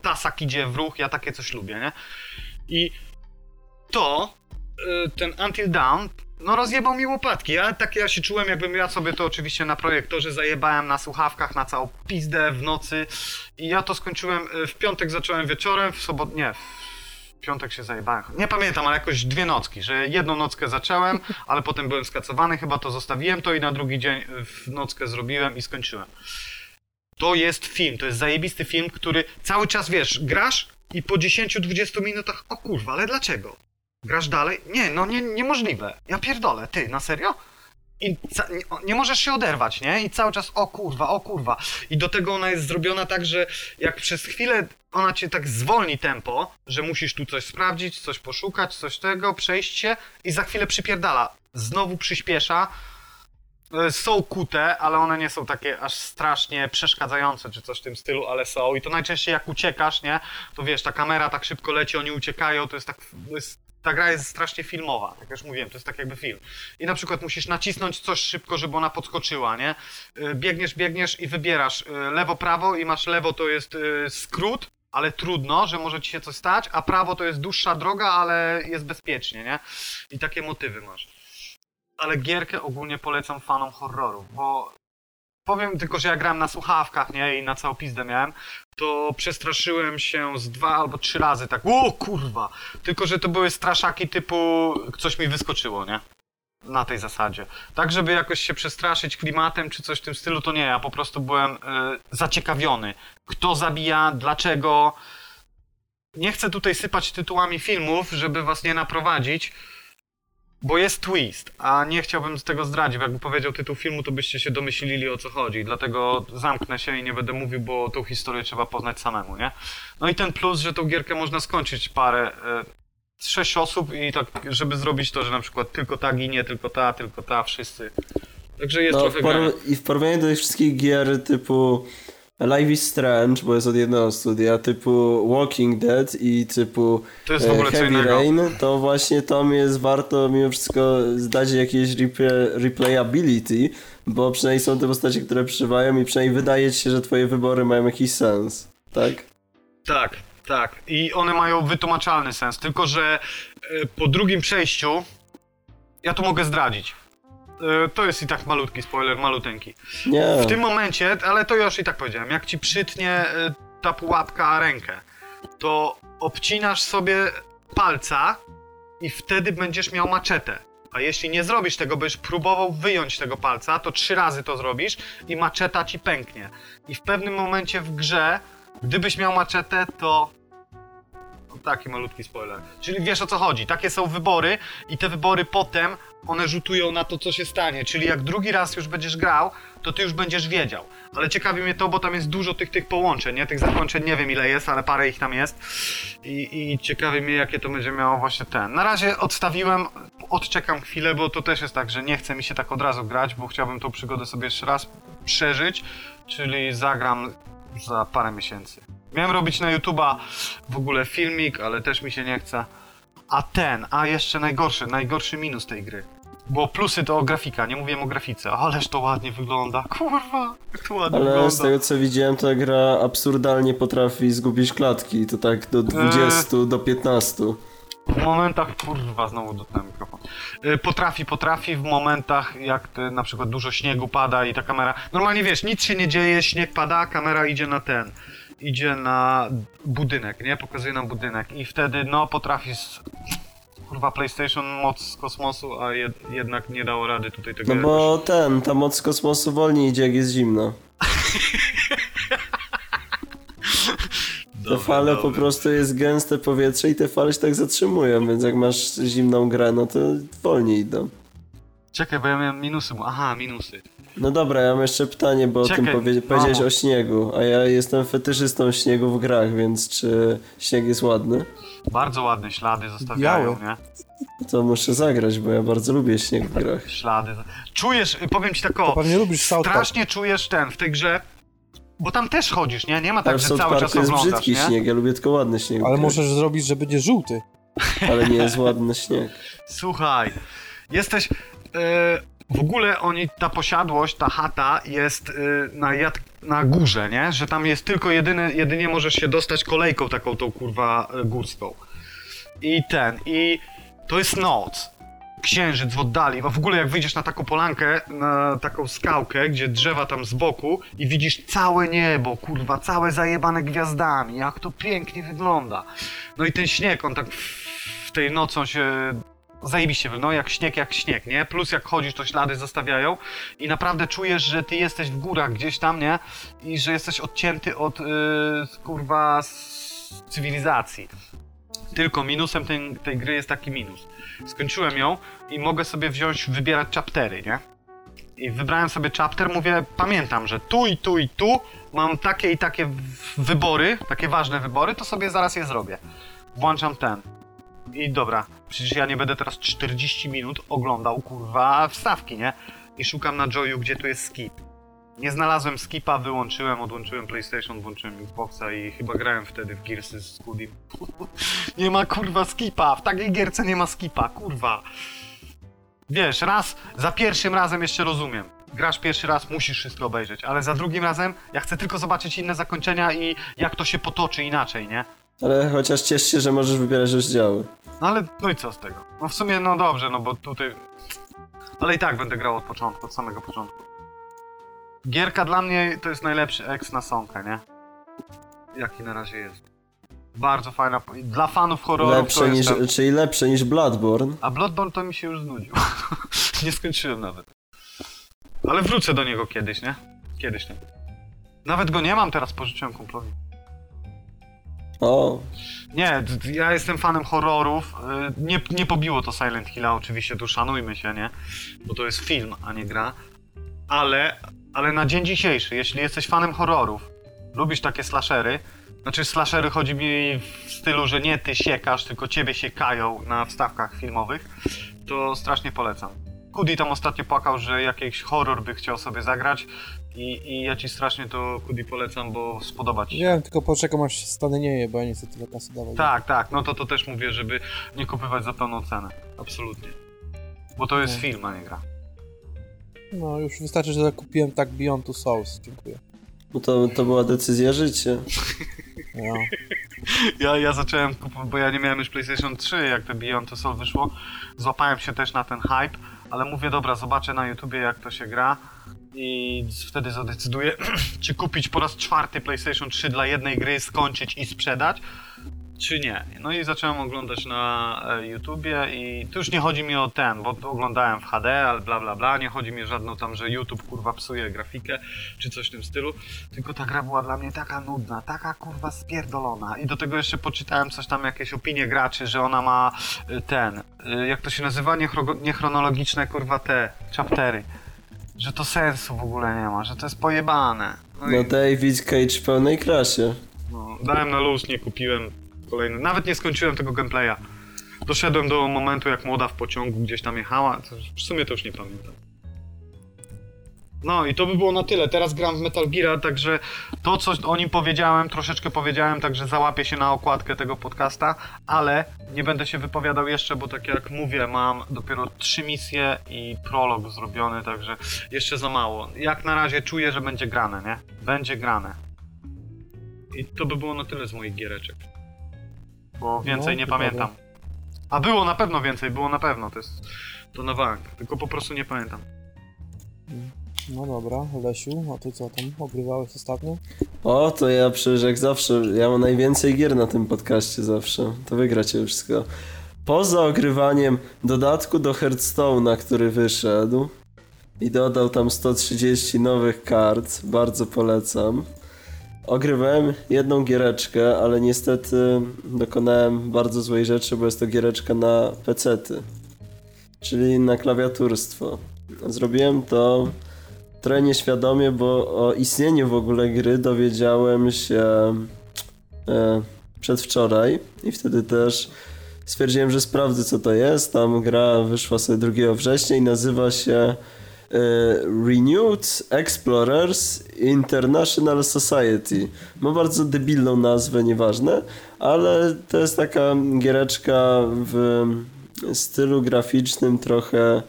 B: tasak idzie w ruch, ja takie coś lubię, nie? I to, y, ten Until Dawn, no rozjebał mi łopatki. Ja tak ja się czułem, jakbym ja sobie to oczywiście na projektorze zajebałem na słuchawkach na całą pizdę w nocy. I ja to skończyłem, y, w piątek zacząłem wieczorem, w sobotę, nie, w piątek się zajebałem. Nie pamiętam, ale jakoś dwie nocki, że jedną nockę zacząłem, (laughs) ale potem byłem skacowany, chyba to zostawiłem to i na drugi dzień y, w nockę zrobiłem i skończyłem. To jest film, to jest zajebisty film, który cały czas, wiesz, grasz i po 10-20 minutach, o kurwa, ale dlaczego? Grasz dalej? Nie, no nie, niemożliwe. Ja pierdolę, ty, na serio? I nie, nie możesz się oderwać, nie? I cały czas, o kurwa, o kurwa. I do tego ona jest zrobiona tak, że jak przez chwilę ona cię tak zwolni tempo, że musisz tu coś sprawdzić, coś poszukać, coś tego, przejść się i za chwilę przypierdala. Znowu przyspiesza. E, Są kute, ale one nie są takie aż strasznie przeszkadzające czy coś w tym stylu, ale są. I to najczęściej jak uciekasz, nie? To wiesz, ta kamera tak szybko leci, oni uciekają, to jest tak. To jest, ta gra jest strasznie filmowa, tak jak już mówiłem, to jest tak jakby film. I na przykład musisz nacisnąć coś szybko, żeby ona podskoczyła, nie? E, Biegniesz, biegniesz i wybierasz e, lewo, prawo i masz lewo to jest e, skrót, ale trudno, że może ci się coś stać, a prawo to jest dłuższa droga, ale jest bezpiecznie, nie? I takie motywy masz. Ale gierkę ogólnie polecam fanom horroru, bo powiem tylko, że ja grałem na słuchawkach, nie? I na całą pizdę miałem, to przestraszyłem się z dwa albo trzy razy tak, o kurwa! Tylko, że to były straszaki typu coś mi wyskoczyło, nie? Na tej zasadzie. Tak, żeby jakoś się przestraszyć klimatem czy coś w tym stylu, to nie. Ja po prostu byłem y, zaciekawiony. Kto zabija, dlaczego. Nie chcę tutaj sypać tytułami filmów, żeby was nie naprowadzić, bo jest twist, a nie chciałbym z tego zdradzić, jakby powiedział tytuł filmu, to byście się domyślili o co chodzi. Dlatego zamknę się i nie będę mówił, bo tą historię trzeba poznać samemu, nie? No i ten plus, że tą gierkę można skończyć parę, e, sześć osób i tak, żeby zrobić to, że na przykład tylko ta ginie, tylko ta, tylko ta, wszyscy. Także jest
A: no,
B: trochę
A: w I w porównaniu do tych wszystkich gier typu Life is Strange, bo jest od jednego studia, typu Walking Dead i typu
B: To jest w ogóle
A: e, Heavy. Rain, to właśnie tom jest warto mimo wszystko zdać jakieś repla- replayability, bo przynajmniej są te postacie, które przeżywają i przynajmniej wydaje ci się, że twoje wybory mają jakiś sens, tak?
B: Tak, tak. I one mają wytłumaczalny sens, tylko że e, po drugim przejściu ja tu mogę zdradzić. E, To jest i tak malutki spoiler, maluteńki.
A: Nie.
B: W tym momencie, ale to już i tak powiedziałem, jak ci przytnie e, ta pułapka rękę, to obcinasz sobie palca i wtedy będziesz miał maczetę. A jeśli nie zrobisz tego, byś próbował wyjąć tego palca, to trzy razy to zrobisz i maczeta ci pęknie. I w pewnym momencie w grze, gdybyś miał maczetę, to Taki malutki spoiler. Czyli wiesz o co chodzi. Takie są wybory i te wybory potem one rzutują na to, co się stanie. Czyli jak drugi raz już będziesz grał, to ty już będziesz wiedział. Ale ciekawi mnie to, bo tam jest dużo tych, tych połączeń, nie? Tych zakończeń nie wiem ile jest, ale parę ich tam jest. I, I ciekawi mnie, jakie to będzie miało właśnie ten. Na razie odstawiłem, odczekam chwilę, bo to też jest tak, że nie chce mi się tak od razu grać, bo chciałbym tą przygodę sobie jeszcze raz przeżyć. Czyli zagram za parę miesięcy. Miałem robić na YouTube'a w ogóle filmik, ale też mi się nie chce. A ten, a jeszcze najgorszy, najgorszy minus tej gry. Bo plusy to grafika, nie mówiłem o grafice, ależ to ładnie wygląda. Kurwa, jak to ładnie
A: Ale
B: wygląda.
A: z tego co widziałem, ta gra absurdalnie potrafi zgubić klatki, to tak do 20, do 15.
B: W momentach, kurwa, znowu dotknąłem mikrofon. Y, Potrafi, potrafi w momentach, jak te, na przykład dużo śniegu pada i ta kamera... Normalnie wiesz, nic się nie dzieje, śnieg pada, kamera idzie na ten, idzie na budynek, nie? Pokazuje nam budynek i wtedy, no, potrafi... Z... kurwa PlayStation moc z kosmosu, a jed, jednak nie dało rady tutaj tego
A: No bo ten, ta moc kosmosu wolniej idzie jak jest zimno. Te fale po prostu jest gęste powietrze i te fale się tak zatrzymują, więc jak masz zimną grę, no to wolniej idą.
B: Czekaj, bo ja miałem minusy. Aha, minusy.
A: No dobra, ja mam jeszcze pytanie, bo o
B: Czekaj,
A: tym powie- powiedziałeś
B: mamo.
A: o śniegu, a ja jestem fetyszystą śniegu w grach, więc czy śnieg jest ładny?
B: Bardzo ładne ślady zostawiają,
C: Biały.
B: nie?
A: To muszę zagrać, bo ja bardzo lubię śnieg w grach.
B: Ślady. Czujesz, powiem ci tak o,
C: Pewnie lubisz South Park.
B: strasznie czujesz ten w tej grze, bo tam też chodzisz, nie? Nie ma tak,
A: Ale w
B: że
A: South
B: cały czas
A: Parku jest
B: oglądasz,
A: brzydki
B: nie?
A: śnieg, ja lubię tylko ładny śnieg. w
C: Ale
A: grach.
C: możesz zrobić, że będzie żółty.
A: Ale nie jest ładny śnieg. (laughs)
B: Słuchaj, jesteś. e, w ogóle oni, ta posiadłość, ta chata jest e, na, jad, na górze, nie? Że tam jest tylko jedyny, jedynie możesz się dostać kolejką taką tą kurwa e, górską. I ten, i to jest noc. Księżyc w oddali, a w ogóle jak wyjdziesz na taką polankę, na taką skałkę, gdzie drzewa tam z boku i widzisz całe niebo, kurwa, całe zajebane gwiazdami, jak to pięknie wygląda. No i ten śnieg, on tak w tej nocą się zajebiście no jak śnieg, jak śnieg, nie? Plus jak chodzisz, to ślady zostawiają i naprawdę czujesz, że ty jesteś w górach gdzieś tam, nie? I że jesteś odcięty od, yy, kurwa, cywilizacji. Tylko minusem tej, tej gry jest taki minus. Skończyłem ją i mogę sobie wziąć, wybierać chaptery, nie? I wybrałem sobie chapter, mówię, pamiętam, że tu i tu i tu mam takie i takie wybory, takie ważne wybory, to sobie zaraz je zrobię. Włączam ten. I dobra, przecież ja nie będę teraz 40 minut oglądał, kurwa, wstawki, nie? I szukam na Joyu, gdzie tu jest skip. Nie znalazłem skipa, wyłączyłem, odłączyłem PlayStation, włączyłem Xboxa i chyba grałem wtedy w Gearsy z Kudim. (laughs) nie ma kurwa skipa, w takiej gierce nie ma skipa, kurwa. Wiesz, raz, za pierwszym razem jeszcze rozumiem. Grasz pierwszy raz, musisz wszystko obejrzeć, ale za drugim razem ja chcę tylko zobaczyć inne zakończenia i jak to się potoczy inaczej, nie?
A: Ale chociaż ciesz się, że możesz wybierać rozdziały.
B: No ale, no i co z tego? No w sumie, no dobrze, no bo tutaj... Ale i tak będę grał od początku, od samego początku. Gierka dla mnie to jest najlepszy ex na Sonka, nie? Jaki na razie jest. Bardzo fajna, dla fanów horroru to
A: Lepsze niż,
B: jest...
A: czyli lepsze niż Bloodborne.
B: A Bloodborne to mi się już znudził. (laughs) nie skończyłem nawet. Ale wrócę do niego kiedyś, nie? Kiedyś tam. Nawet go nie mam teraz, pożyczyłem kumplowi.
A: O,
B: Nie, ja jestem fanem horrorów. y, Nie, nie pobiło to Silent Hilla, oczywiście, tu szanujmy się, nie? Bo to jest film, a nie gra. Ale, ale na dzień dzisiejszy, jeśli jesteś fanem horrorów, lubisz takie slashery, znaczy slashery chodzi mi w stylu, że nie ty siekasz, tylko ciebie siekają na wstawkach filmowych, to strasznie polecam. Kudi tam ostatnio płakał, że jakiś horror by chciał sobie zagrać i, i ja ci strasznie to Kudi polecam, bo spodoba ci się.
C: Wiem, tylko poczekam aż się stanieje, bo ja nie chcę tyle kasy dawać.
B: Tak, tak, no to to też mówię, żeby nie kupować za pełną cenę. Absolutnie. Bo to jest
C: No.
B: film, a nie gra.
C: No już wystarczy, że kupiłem tak Beyond Two Souls. Dziękuję.
A: no to, to była decyzja życia.
C: No. (laughs)
B: Ja, ja zacząłem kupować, bo ja nie miałem już PlayStation 3, jak to Beyond the Soul wyszło. Złapałem się też na ten hype, ale mówię, dobra, zobaczę na YouTubie, jak to się gra. I wtedy zadecyduję, (clears throat) czy kupić po raz czwarty PlayStation 3 dla jednej gry, skończyć i sprzedać, czy nie. No i zacząłem oglądać na e, YouTubie i tu już nie chodzi mi o ten, bo oglądałem w HD, ale bla bla bla, nie chodzi mi o żadną tam, że YouTube kurwa psuje grafikę, czy coś w tym stylu, tylko ta gra była dla mnie taka nudna, taka kurwa spierdolona i do tego jeszcze poczytałem coś tam, jakieś opinie graczy, że ona ma y, ten, y, jak to się nazywa, Niechro- niechronologiczne kurwa te chaptery. Że to sensu w ogóle nie ma, że to jest pojebane. No, i,
A: No David Cage w pełnej krasie.
B: no, dałem na luz, nie kupiłem kolejny. Nawet nie skończyłem tego gameplaya. Doszedłem do momentu, jak młoda w pociągu gdzieś tam jechała. W sumie to już nie pamiętam. No i to by było na tyle. Teraz gram w Metal Gear, także to, co o nim powiedziałem, troszeczkę powiedziałem, także załapię się na okładkę tego podcasta, ale nie będę się wypowiadał jeszcze, bo tak jak mówię, mam dopiero trzy misje i prolog zrobiony, także jeszcze za mało. Jak na razie czuję, że będzie grane, nie? Będzie grane. I to by było na tyle z moich giereczek. Bo więcej
C: No,
B: nie
C: to
B: pamiętam. A było na pewno więcej, było na pewno, to jest to na bank, tylko po prostu nie pamiętam.
C: no dobra, Lesiu, a ty co tam ogrywałeś ostatnio?
A: O, to ja przecież jak zawsze, ja mam najwięcej gier na tym podcaście zawsze. To wygracie wszystko. poza ogrywaniem dodatku do Hearthstone'a, który wyszedł i dodał tam 130 nowych kart, bardzo polecam. Ogrywałem jedną giereczkę, ale niestety dokonałem bardzo złej rzeczy, bo jest to giereczka na pecety, czyli na klawiaturstwo. Zrobiłem to trochę nieświadomie, bo o istnieniu w ogóle gry dowiedziałem się e, przedwczoraj i wtedy też stwierdziłem, że sprawdzę co to jest. Tam gra wyszła sobie 2 września i nazywa się Renewed Explorers International Society. Ma bardzo debilną nazwę, nieważne, ale to jest taka giereczka w stylu graficznym trochę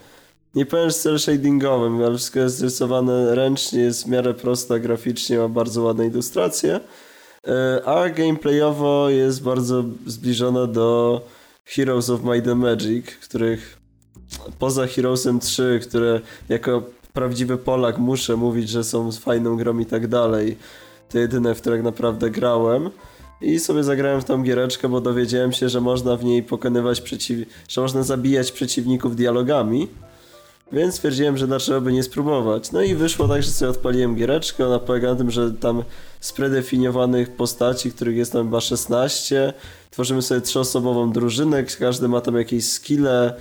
A: nie powiem cel shadingowym, ale wszystko jest rysowane ręcznie, jest w miarę prosta graficznie, ma bardzo ładne ilustracje, e, a gameplayowo jest bardzo zbliżona do Heroes of Might and Magic, których poza Heroesem 3, które jako prawdziwy Polak muszę mówić, że są fajną grą i tak dalej, to jedyne, w które naprawdę grałem. I sobie zagrałem w tą giereczkę, bo dowiedziałem się, że można w niej pokonywać przeciw... że można zabijać przeciwników dialogami. Więc stwierdziłem, że dlaczego by nie spróbować. No i wyszło tak, że sobie odpaliłem giereczkę. Ona polega na tym, że tam z predefiniowanych postaci, których jest tam chyba 16, tworzymy sobie trzyosobową drużynę. Każdy ma tam jakieś skille,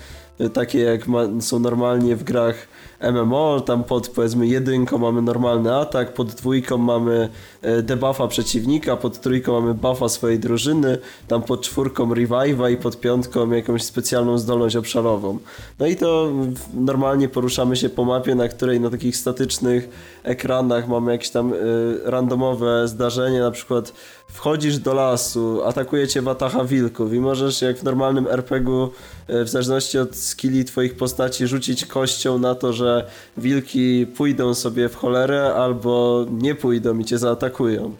A: takie jak ma, są normalnie w grach MMO, tam pod powiedzmy jedynką mamy normalny atak, pod dwójką mamy e, debuffa przeciwnika, pod trójką mamy buffa swojej drużyny, tam pod czwórką revive'a i pod piątką jakąś specjalną zdolność obszarową. No i to normalnie poruszamy się po mapie, na której na takich statycznych ekranach mamy jakieś tam y, randomowe zdarzenie, na przykład wchodzisz do lasu, atakuje cię watacha wilków i możesz jak w normalnym RPG-u y, w zależności od skilli twoich postaci rzucić kością na to, że wilki pójdą sobie w cholerę albo nie pójdą i cię zaatakują.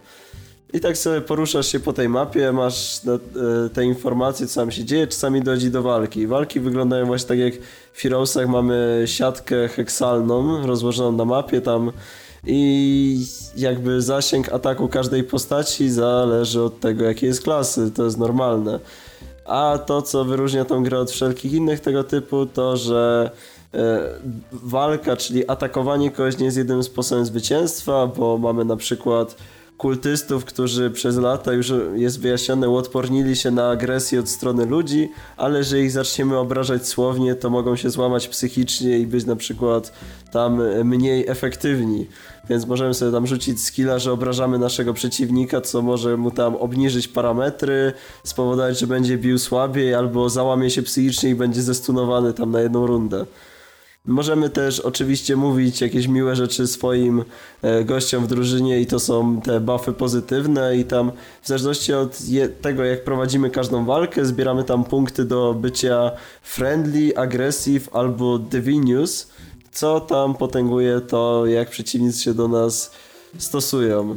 A: I tak sobie poruszasz się po tej mapie, masz e, te informacje, co tam się dzieje, czasami dojdzie do walki. Walki wyglądają właśnie tak jak w Heroesach mamy siatkę heksalną rozłożoną na mapie tam i jakby zasięg ataku każdej postaci zależy od tego, jakiej jest klasy, to jest normalne. A to, co wyróżnia tą grę od wszelkich innych tego typu, to, że e, walka, czyli atakowanie kogoś nie jest jedynym sposobem zwycięstwa, bo mamy na przykład kultystów, którzy przez lata już jest wyjaśnione, uodpornili się na agresję od strony ludzi, ale że ich zaczniemy obrażać słownie, to mogą się złamać psychicznie i być na przykład tam mniej efektywni. Więc możemy sobie tam rzucić skilla, że obrażamy naszego przeciwnika, co może mu tam obniżyć parametry, spowodować, że będzie bił słabiej, albo załamie się psychicznie i będzie zestunowany tam na jedną rundę. Możemy też oczywiście mówić jakieś miłe rzeczy swoim e, gościom w drużynie i to są te buffy pozytywne i tam w zależności od tego jak prowadzimy każdą walkę zbieramy tam punkty do bycia friendly, aggressive albo divinius, co tam potęguje to jak przeciwnicy się do nas stosują.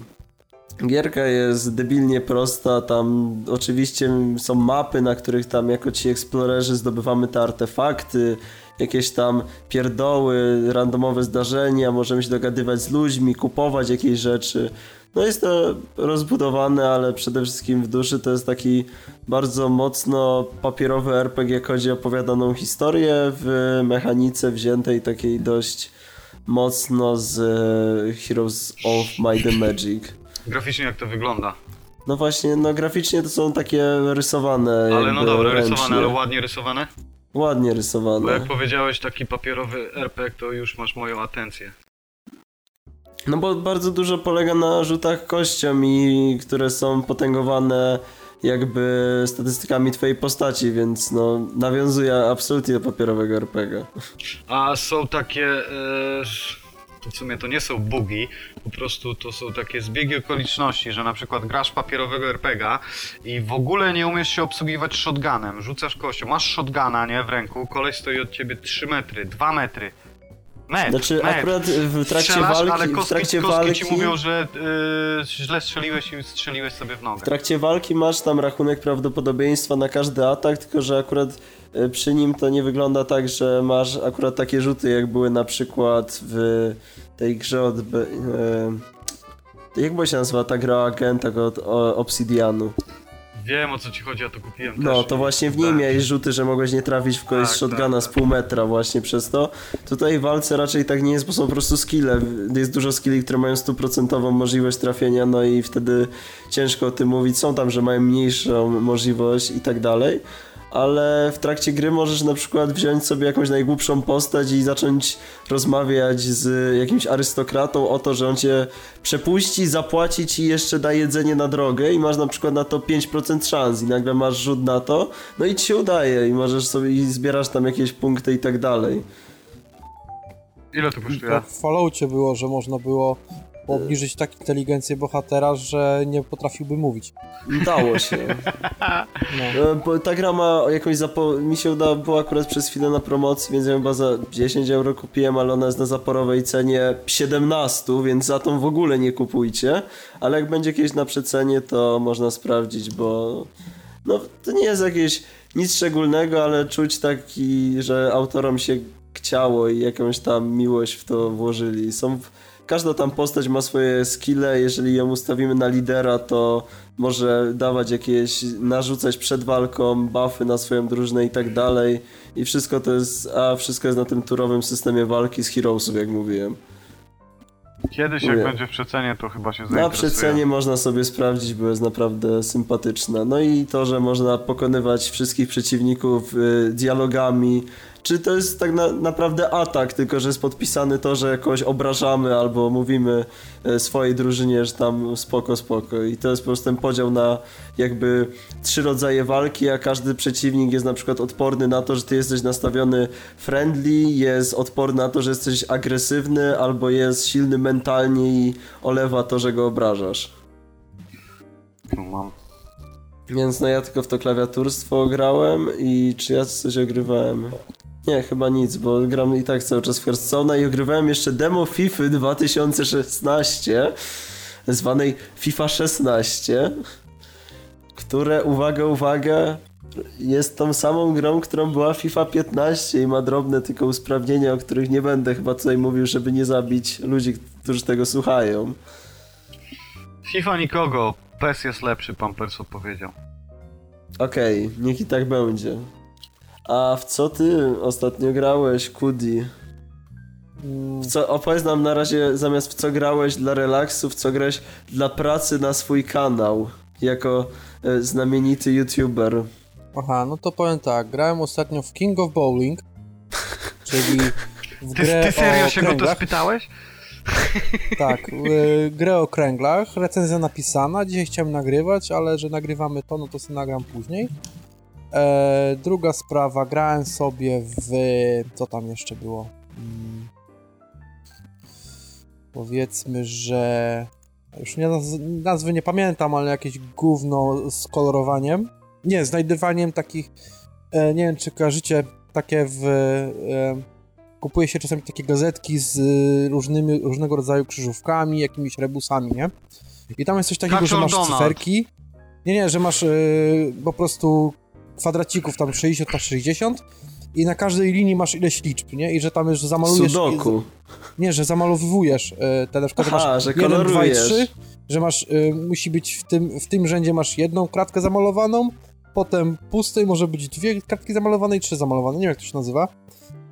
A: Gierka jest debilnie prosta, tam oczywiście są mapy, na których tam jako ci eksplorerzy zdobywamy te artefakty, jakieś tam pierdoły, randomowe zdarzenia, możemy się dogadywać z ludźmi, kupować jakieś rzeczy. No jest to rozbudowane, ale przede wszystkim w duszy to jest taki bardzo mocno papierowy RPG, jak chodzi o opowiadaną historię w mechanice wziętej takiej dość mocno z e, Heroes of Might and Magic.
B: Graficznie jak to wygląda?
A: No właśnie, no graficznie to są takie rysowane.
B: Ale no dobra, ręcznie. rysowane, ale ładnie rysowane?
A: Ładnie rysowane. Bo
B: jak powiedziałeś taki papierowy RPG, to już masz moją atencję.
A: No bo bardzo dużo polega na rzutach kością i które są potęgowane jakby statystykami twojej postaci, więc no nawiązuje absolutnie do papierowego RPG.
B: A są takie... E w sumie to nie są bugi, po prostu to są takie zbiegi okoliczności, że na przykład grasz papierowego RPGa i w ogóle nie umiesz się obsługiwać shotgunem, rzucasz kością, masz shotguna, nie, w ręku, koleś stoi od ciebie 3 metry, 2 metry, Metr,
A: znaczy
B: metr.
A: akurat w trakcie Strzelasz, walki, ale kostki, w trakcie
B: kostki
A: walki
B: ci mówią, że yy, źle strzeliłeś i strzeliłeś sobie w nogę.
A: W trakcie walki masz tam rachunek prawdopodobieństwa na każdy atak, tylko że akurat przy nim to nie wygląda tak, że masz akurat takie rzuty, jak były na przykład w tej grze od... Yy, jak by się nazywa ta gra agenta od Obsidianu?
B: Wiem o co ci chodzi, ja to kupiłem
A: No,
B: też.
A: to właśnie w niej
B: Tak.
A: miałeś rzuty, że mogłeś nie trafić w kogoś
B: Tak,
A: z shotguna
B: tak,
A: z pół metra właśnie przez to. Tutaj w walce raczej tak nie jest, bo są po prostu skille. Jest dużo skilli, które mają stuprocentową możliwość trafienia, no i wtedy ciężko o tym mówić. Są tam, że mają mniejszą możliwość i tak dalej. Ale w trakcie gry możesz na przykład wziąć sobie jakąś najgłupszą postać i zacząć rozmawiać z jakimś arystokratą o to, że on cię przepuści, zapłaci ci i jeszcze da jedzenie na drogę i masz na przykład na to 5% szans i nagle masz rzut na to, no i ci się udaje i możesz sobie i zbierasz tam jakieś punkty i tak dalej.
B: Ile to kosztuje?
C: Tak w Falloutie było, że można było obniżyć tak inteligencję bohatera, że nie potrafiłby mówić.
A: Dało się.
C: No.
A: E, Ta gra ma jakąś zapo... Mi się udało, była akurat przez chwilę na promocji, więc ją chyba za 10 euro kupiłem, ale ona jest na zaporowej cenie 17, więc za tą w ogóle nie kupujcie. Ale jak będzie kiedyś na przecenie, to można sprawdzić, bo no to nie jest jakieś nic szczególnego, ale czuć taki, że autorom się chciało i jakąś tam miłość w to włożyli. Są każda tam postać ma swoje skille, jeżeli ją ustawimy na lidera, to może dawać jakieś, narzucać przed walką buffy na swoją drużynę i tak dalej. I wszystko to jest, a wszystko jest na tym turowym systemie walki z Heroesów, jak mówiłem.
B: Kiedyś jak
A: Mówię.
B: będzie w przecenie, to chyba się
A: Na przecenie można sobie sprawdzić, bo jest naprawdę sympatyczna. No i to, że można pokonywać wszystkich przeciwników y, dialogami. Czy to jest tak na, naprawdę atak, tylko że jest podpisany to, że jakoś obrażamy albo mówimy y, swojej drużynie, że tam spoko, spoko. I to jest po prostu ten podział na jakby trzy rodzaje walki, a każdy przeciwnik jest na przykład odporny na to, że ty jesteś nastawiony friendly, jest odporny na to, że jesteś agresywny, albo jest silny mentalnie i olewa to, że go obrażasz.
B: Mam.
A: Więc no ja tylko w to klawiaturstwo grałem i czy ja coś ogrywałem? Nie, chyba nic, bo gram i tak cały czas w Hearthstone'a i ogrywałem jeszcze demo FIFA 2016 zwanej FIFA 16 które, uwaga, uwaga, jest tą samą grą, którą była FIFA 15 i ma drobne tylko usprawnienia, o których nie będę chyba tutaj mówił, żeby nie zabić ludzi, którzy tego słuchają.
B: FIFA nikogo, PES jest lepszy, Pampers powiedział.
A: Okej, niech i tak będzie. A w co ty ostatnio grałeś, Kudi? W co, opowiedz nam na razie zamiast w co grałeś dla relaksu, w co grałeś dla pracy na swój kanał, jako e, znamienity youtuber.
C: Aha, no to powiem tak, grałem ostatnio w King of Bowling, (laughs) czyli w
B: Ty,
C: grę
B: ty serio
C: o
B: się go to spytałeś? (laughs)
C: Tak, y, grę o kręglach, recenzja napisana, dzisiaj chciałem nagrywać, ale że nagrywamy to, no to sobie nagram później. E, druga sprawa, grałem sobie w... co tam jeszcze było? Mm, powiedzmy, że... Już nie naz nazwy nie pamiętam, ale jakieś gówno z kolorowaniem. Nie, znajdywaniem takich... E, nie wiem, czy kojarzycie takie w... E, kupuje się czasami takie gazetki z różnymi, różnego rodzaju krzyżówkami, jakimiś rebusami, nie? I tam jest coś takiego, że masz
B: Donald.
C: cyferki. Nie, nie, że masz y, po prostu kwadracików tam 60 na 60 i na każdej linii masz ileś liczb, nie? I że tam już zamalujesz...
A: Sudoku.
C: Nie, że zamalowywujesz y, te na przykład
A: Aha,
C: masz
A: że
C: 1, 2 i
A: kolorujesz.
C: 3, że masz, y, musi być w tym, w tym rzędzie masz jedną kratkę zamalowaną, potem pustej może być dwie kratki zamalowane i trzy zamalowane, nie wiem jak to się nazywa.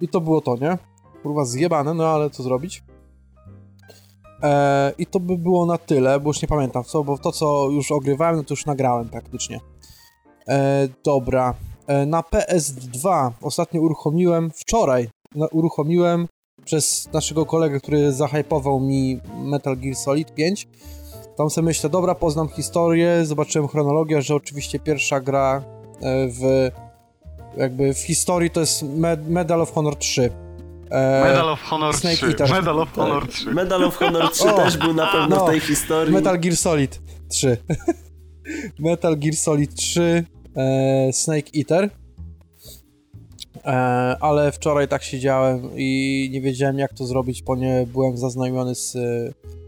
C: I to było to, nie? Kurwa zjebane, no ale co zrobić? E, I to by było na tyle, bo już nie pamiętam co, bo to co już ogrywałem, no to już nagrałem praktycznie. E, dobra. E, na PS2 ostatnio uruchomiłem, wczoraj na, uruchomiłem przez naszego kolegę, który zahypował mi Metal Gear Solid 5. Tam sobie myślę, dobra, poznam historię, zobaczyłem chronologię, że oczywiście pierwsza gra e, w jakby w historii to jest Med Medal of Honor 3. E,
B: Medal of Honor
C: Snake
B: 3.
C: Eater.
B: Medal of Honor
A: Tak.
B: 3.
A: Medal of Honor 3
C: O,
A: też był na pewno
C: no.
A: w tej historii.
C: Metal Gear Solid 3. (laughs) Metal Gear Solid 3 e, Snake Eater. E, ale wczoraj tak siedziałem i nie wiedziałem jak to zrobić, ponieważ byłem zaznajomiony z e,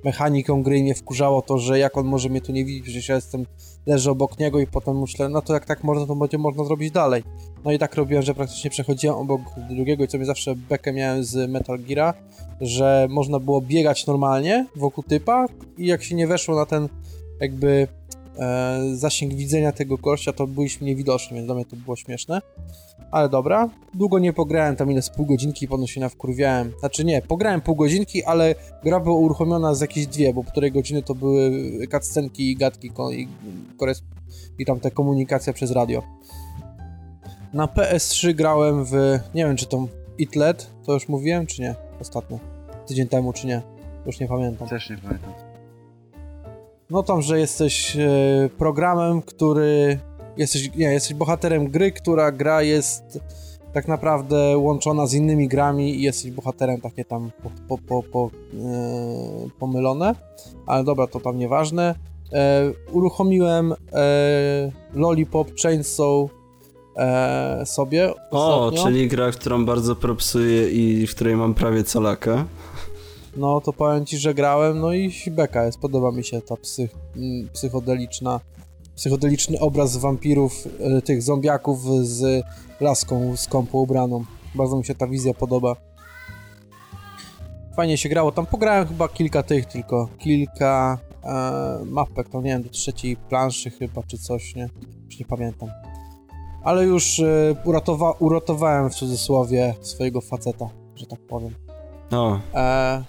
C: mechaniką gry i mnie wkurzało to, że jak on może mnie tu nie widzieć, przecież ja jestem, leżę obok niego i potem myślę, no to jak tak można, to będzie można zrobić dalej. No i tak robiłem, że praktycznie przechodziłem obok drugiego i co mnie zawsze bekę miałem z Metal Geara, że można było biegać normalnie wokół typa i jak się nie weszło na ten jakby zasięg widzenia tego gościa, to byliśmy niewidoczni, więc dla mnie to było śmieszne. Ale dobra, długo nie pograłem, tam ile z pół godzinki, potem się nawkurwiałem. Znaczy nie, pograłem pół godzinki, ale gra była uruchomiona z jakieś dwie, bo półtorej godziny to były cutscenki i gadki i, i tam ta komunikacja przez radio. Na PS3 grałem w, nie wiem czy to Itlet, to już mówiłem czy nie? Ostatnio. Tydzień temu czy nie? Już nie pamiętam.
B: Też nie pamiętam.
C: No tam, że jesteś e, programem, który. Jesteś, nie, jesteś bohaterem gry, która gra jest tak naprawdę łączona z innymi grami i jesteś bohaterem takie tam po, po, po, e, pomylone. Ale dobra, to tam nieważne. E, uruchomiłem e, Lollipop Chainsaw e, sobie
A: O,
C: ostatnio.
A: czyli gra, którą bardzo propsuję i w której mam prawie calakę.
C: No to powiem ci, że grałem, no i beka jest, podoba mi się ta psych, mm, psychodeliczna, psychodeliczny obraz wampirów, e, tych zombiaków z laską skąpo ubraną. Bardzo mi się ta wizja podoba. Fajnie się grało, tam pograłem chyba kilka tych tylko, kilka e, mapek, to nie wiem, do trzeciej planszy chyba, czy coś, nie? Już nie pamiętam. Ale już e, uratowa uratowałem w cudzysłowie swojego faceta, że tak powiem.
A: O,
C: E,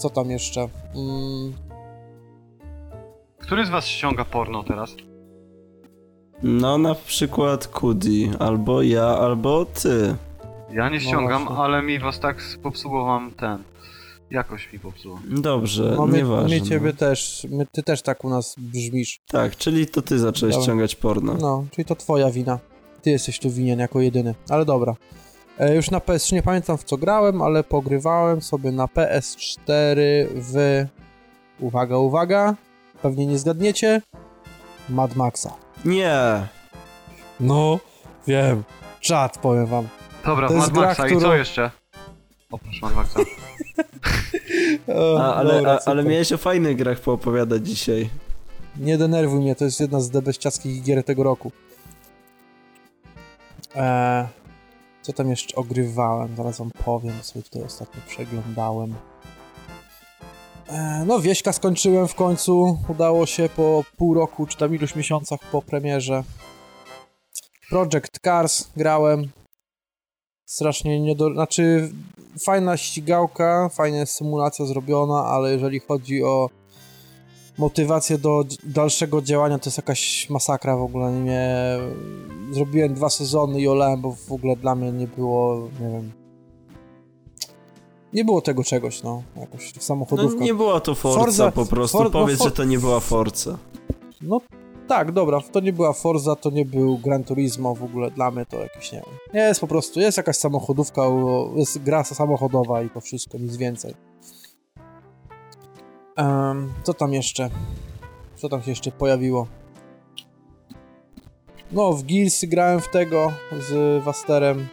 C: co tam jeszcze? Mm,
B: Który z was ściąga porno teraz?
A: no na przykład Kudi, albo ja, albo ty.
B: Ja nie
C: No
B: ściągam,
C: właśnie.
B: ale mi was tak popsuło wam ten. Jakoś mi popsuło.
A: Dobrze,
C: no, my,
A: nieważne.
C: my ciebie też, my, ty też tak u nas brzmisz.
A: Tak, czyli to ty zacząłeś
C: Dobra.
A: ściągać porno.
C: No, czyli to twoja wina. Ty jesteś tu winien jako jedyny, ale dobra. E, już na PS3 nie pamiętam w co grałem, ale pogrywałem sobie na PS4 w... Uwaga, uwaga, pewnie nie zgadniecie. Mad Maxa.
A: Nie!
C: No, wiem. Czad, powiem wam.
B: Dobra,
C: To
B: Mad
C: gra,
B: Maxa i
C: którą-
B: co jeszcze? Oprócz Mad Maxa. (laughs)
C: O,
A: A, ale,
C: dobra,
A: a, ale miałeś o fajnych grach poopowiadać dzisiaj.
C: Nie denerwuj mnie, to jest jedna z debeściackich gier tego roku. Eee, co tam jeszcze ogrywałem? Zaraz wam powiem, co tutaj ostatnio przeglądałem. Eee, no, Wieśka skończyłem w końcu. Udało się po pół roku, czy tam iluś miesiącach po premierze. Project Cars grałem. Strasznie nie do... Znaczy, fajna ścigałka, fajna symulacja zrobiona, ale jeżeli chodzi o motywację do dalszego działania to jest jakaś masakra w ogóle. Nie, zrobiłem dwa sezony i olałem, bo w ogóle dla mnie nie było, nie wiem. Nie było tego czegoś, no. Jakoś w
A: No
C: samochodówkach.
A: nie była to Forza,
C: Forza-
A: po prostu.
C: For- no,
A: Powiedz,
C: For-
A: że to nie była Forza.
C: No tak, dobra, to nie była Forza, to nie był Gran Turismo w ogóle, dla mnie to jakieś, nie wiem. Jest po prostu, jest jakaś samochodówka, jest gra samochodowa i to wszystko, nic więcej. Em, co tam jeszcze? Co tam się jeszcze pojawiło? No, w Gears grałem w tego z Wasterem.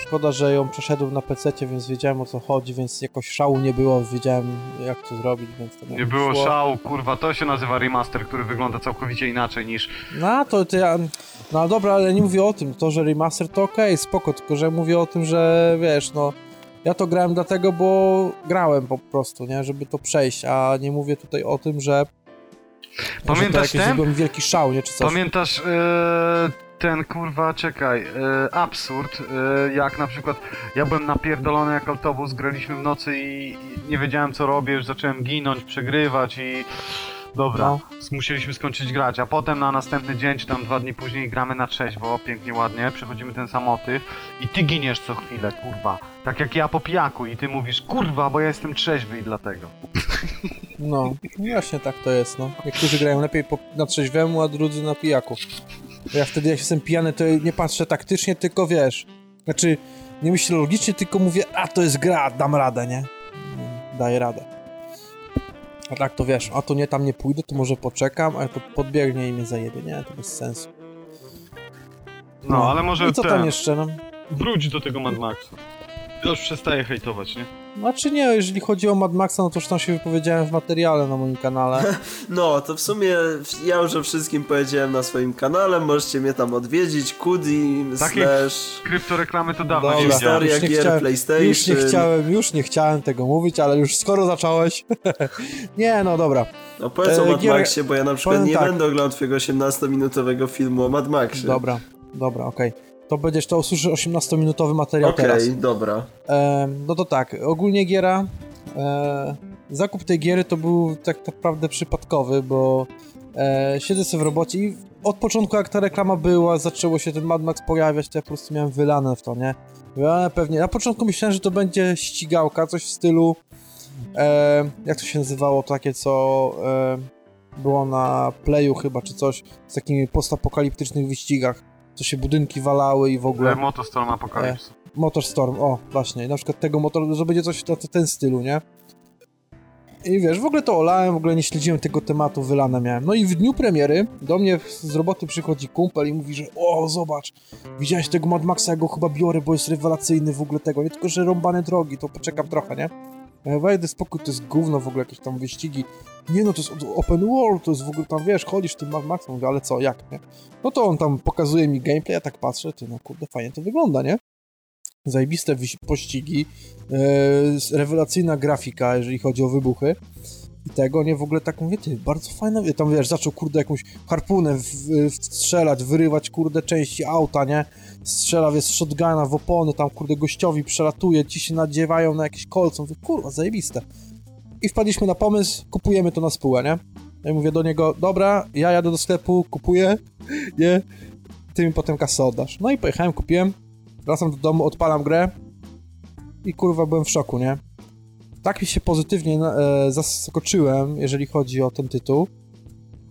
C: Szkoda, że ją przeszedłem na PC, więc wiedziałem o co chodzi, więc jakoś szału nie było, wiedziałem jak to zrobić, więc to
B: Nie było
C: szło.
B: szału, kurwa, to się nazywa remaster, który wygląda całkowicie inaczej niż...
C: No to, to ja. No dobra, ale nie mówię o tym. To, że remaster to okej, spoko, tylko że mówię o tym, że wiesz, no. Ja to grałem dlatego, bo grałem po prostu, nie? Żeby to przejść, a nie mówię tutaj o tym, że. że
B: Pamiętasz
C: jakiś
B: ten?
C: wielki szał, nie? Czy coś.
B: Pamiętasz e, ten, kurwa, czekaj, e, absurd, e, jak na przykład ja byłem napierdolony jak autobus, graliśmy w nocy i, i nie wiedziałem co robię, już zacząłem ginąć, przegrywać i... Dobra,
C: No.
B: musieliśmy skończyć grać, a potem na następny dzień, czy tam dwa dni później gramy na trzeźwo, pięknie, ładnie, przechodzimy ten samotyw i ty giniesz co chwilę, kurwa. Tak jak ja po pijaku i ty mówisz, kurwa, bo ja jestem trzeźwy i dlatego. (laughs)
C: No, właśnie tak to jest, no. Niektórzy grają lepiej po, na trzeźwemu, a drudzy na pijaku. Ja wtedy, jak jestem pijany, to nie patrzę taktycznie, tylko wiesz. Znaczy, nie myślę logicznie, tylko mówię, a to jest gra, dam radę, nie? Daję radę. A tak to wiesz, a to nie tam nie pójdę, to może poczekam, a to podbiegnie i mnie zajebie, nie? To bez sensu.
B: No, ale może
C: I co
B: ten,
C: tam jeszcze, no?
B: wróć do tego Mad Maxa. Już przestaję hejtować, nie?
C: Znaczy nie, jeżeli chodzi o Mad Maxa, no to już tam się wypowiedziałem w materiale na moim kanale. (laughs)
A: No, to w sumie ja już o wszystkim powiedziałem na swoim kanale, możecie mnie tam odwiedzić, Kudi,
B: Takie
A: slash...
B: Kryptoreklamy to dawno
C: Dobra.
A: Historia
C: Już nie
A: gier
C: chciałem-
A: PlayStation.
C: Już nie chciałem, już nie chciałem tego mówić, ale już skoro zacząłeś. (laughs) nie, no dobra.
A: No powiedz o
C: E,
A: Mad
C: gier-
A: Maxie, bo ja na przykład
C: powiem
A: nie
C: tak.
A: będę oglądał twojego 18-minutowego filmu o Mad Maxie.
C: Dobra, dobra, okej. To będziesz to usłyszysz 18-minutowy materiał
A: Okej,
C: teraz.
A: dobra.
C: E, no to tak, ogólnie giera. E, zakup tej giery to był tak naprawdę przypadkowy, bo e, siedzę sobie w robocie i od początku jak ta reklama była, zaczęło się ten Mad Max pojawiać, to ja po prostu miałem wylane w to, nie? Ja pewnie, na początku myślałem, że to będzie ścigałka, coś w stylu e, jak to się nazywało, takie co e, było na Playu chyba, czy coś, z takimi postapokaliptycznych wyścigach, co się budynki walały i w ogóle.
B: Motostorm Apocalypse.
C: Motorstorm, o właśnie, na przykład tego motor, że będzie coś na ten stylu, nie? I wiesz, w ogóle to olałem, w ogóle nie śledziłem tego tematu, wylane miałem. No i w dniu premiery do mnie z roboty przychodzi kumpel i mówi, że o, zobacz, widziałeś tego Mad Maxa, ja go chyba biorę, bo jest rewelacyjny w ogóle tego, nie tylko, że rąbane drogi, to poczekam trochę, nie? Ja mówię, daj spokój, to jest gówno w ogóle, jakieś tam wyścigi. Nie no, to jest open world, to jest w ogóle tam, wiesz, chodzisz tym Mad mówię, ale co, jak, nie? No to on tam pokazuje mi gameplay, ja tak patrzę, ty no kurde, fajnie to wygląda, nie? zajebiste pościgi, e, s- rewelacyjna grafika, jeżeli chodzi o wybuchy. I tego, nie, w ogóle tak mówię, ty, bardzo fajne, wie- tam wiesz, zaczął, kurde, jakąś harpunę w, w, strzelać, wyrywać, kurde, części auta, nie, strzela, wiesz, shotguna w opony, tam, kurde, gościowi przelatuje, ci się nadziewają na jakieś kolce, mówię, kurwa, zajebiste. I wpadliśmy na pomysł, kupujemy to na spółę, nie? Ja mówię do niego, dobra, ja jadę do sklepu, kupuję, (laughs) nie, ty mi potem kasę oddasz. No i pojechałem, kupiłem, wracam do domu, odpalam grę i kurwa byłem w szoku, nie? Tak mi się pozytywnie e, zaskoczyłem, jeżeli chodzi o ten tytuł.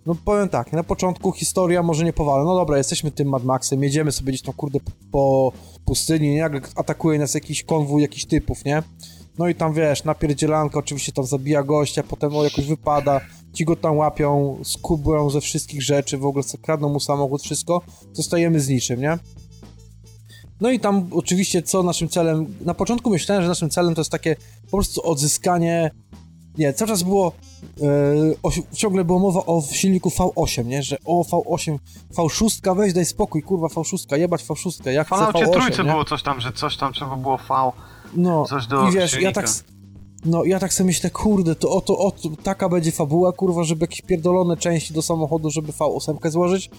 C: No powiem tak, na początku historia może nie powala. No dobra, jesteśmy tym Mad Maxem, jedziemy sobie gdzieś tam kurde po pustyni, nie? atakuje nas jakiś konwój jakichś typów, nie? No i tam wiesz, napierdzielanka, oczywiście tam zabija gościa, potem on jakoś wypada, ci go tam łapią, skubują ze wszystkich rzeczy, w ogóle kradną mu samochód, wszystko, zostajemy z niczym, nie? No i tam oczywiście co naszym celem, na początku myślałem, że naszym celem to jest takie po prostu odzyskanie, nie, cały czas było, e, o, ciągle była mowa o silniku V8, nie, że o V8, V6, weź daj spokój, kurwa V6, jebać V6, ja chcę
B: Falloutie
C: V8,
B: trójce
C: nie?
B: było coś tam, że coś tam trzeba było V.
C: No,
B: Coś do
C: i wiesz, ja
B: silnika.
C: tak, s- no ja tak sobie myślę, kurde, to oto, oto, taka będzie fabuła, kurwa, żeby jakieś pierdolone części do samochodu, żeby V8 złożyć.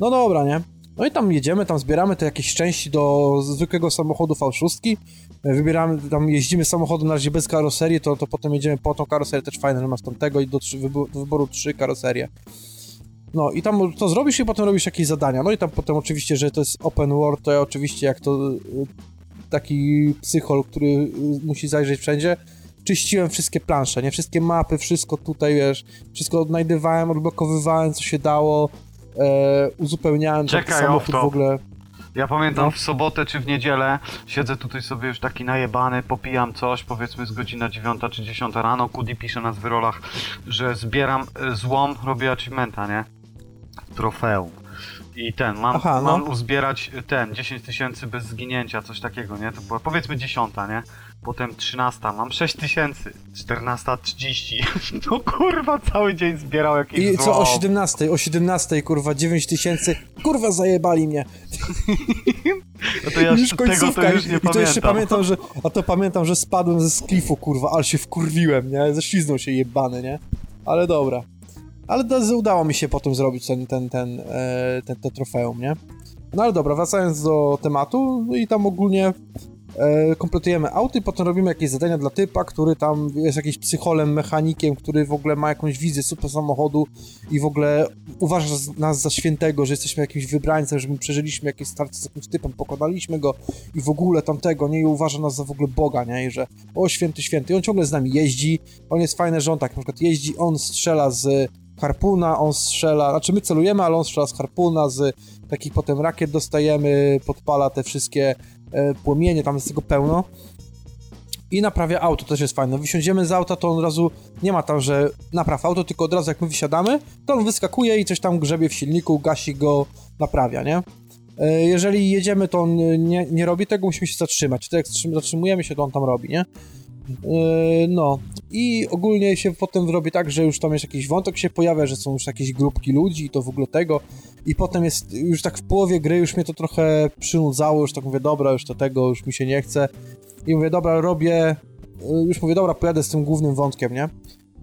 C: No dobra, nie? No i tam jedziemy, tam zbieramy te jakieś części do zwykłego samochodu V6, e, wybieramy, tam jeździmy samochodem na razie bez karoserii, to, to potem jedziemy po tą karoserię, też fajne, że masz tam tego i do, trzy, wybo- do wyboru trzy karoserie. No i tam to zrobisz i potem robisz jakieś zadania. No i tam potem oczywiście, że to jest open world, to ja oczywiście jak to y, taki psychol, który y, musi zajrzeć wszędzie, czyściłem wszystkie plansze, nie? Wszystkie mapy, wszystko tutaj, wiesz, wszystko odnajdywałem, odblokowywałem, co się dało, e, uzupełniałem
B: Czekaj,
C: samochód w ogóle.
B: Ja pamiętam
C: No.
B: w sobotę czy w niedzielę siedzę tutaj sobie już taki najebany, popijam coś, powiedzmy z godzina 9 czy 10 rano, Kudi pisze na zwyrolach, że zbieram e, złom, robię achievementa, nie? Trofeum. I ten, mam,
C: Aha, no.
B: mam uzbierać ten, 10 tysięcy bez zginięcia, coś takiego, nie? To była powiedzmy 10, nie? Potem 13, mam 6 tysięcy, 14.30. (laughs) No kurwa, cały dzień zbierał jakieś
C: I co o
B: złom.
C: 17, o 17, kurwa, 9 tysięcy, kurwa, zajebali mnie. (laughs)
B: No to ja
C: już
B: tego
C: końcówka
B: to już nie
C: i, i to jeszcze
B: pamiętam.
C: pamiętam, że, a to pamiętam, że spadłem ze sklifu, kurwa, ale się wkurwiłem, nie? Ześliznął się jebany, nie? Ale dobra. Ale to, udało mi się potem zrobić ten, ten, ten, e, ten, to trofeum, nie? No ale dobra, wracając do tematu, no i tam ogólnie kompletujemy auty, potem robimy jakieś zadania dla typa, który tam jest jakimś psycholem, mechanikiem, który w ogóle ma jakąś wizję super samochodu i w ogóle uważa nas za świętego, że jesteśmy jakimś wybrańcem, że my przeżyliśmy jakieś starcie z jakimś typem, pokonaliśmy go i w ogóle tamtego, nie? I uważa nas za w ogóle Boga, nie? I że o święty, święty. I on ciągle z nami jeździ, on jest fajny, że on tak na przykład jeździ, on strzela z harpuna, on strzela, znaczy my celujemy, ale on strzela z harpuna, z takich potem rakiet dostajemy, podpala te wszystkie e, płomienie, tam jest tego pełno. I naprawia auto, też jest fajne. Wysiądziemy z auta, to on od razu nie ma tam, że napraw auto, tylko od razu jak my wysiadamy, to on wyskakuje i coś tam grzebie w silniku, gasi go, naprawia, nie? E, Jeżeli jedziemy, to on nie, nie robi tego, musimy się zatrzymać. Wtedy jak zatrzym- zatrzymujemy się, to on tam robi, nie? Yy, no. I ogólnie się potem robi tak, że już tam jest jakiś wątek się pojawia, że są już jakieś grupki ludzi i to w ogóle tego. I potem jest, już tak w połowie gry już mnie to trochę przynudzało, już tak mówię, dobra, już to tego, już mi się nie chce. I mówię, dobra, robię, yy, już mówię, dobra, pojadę z tym głównym wątkiem, nie?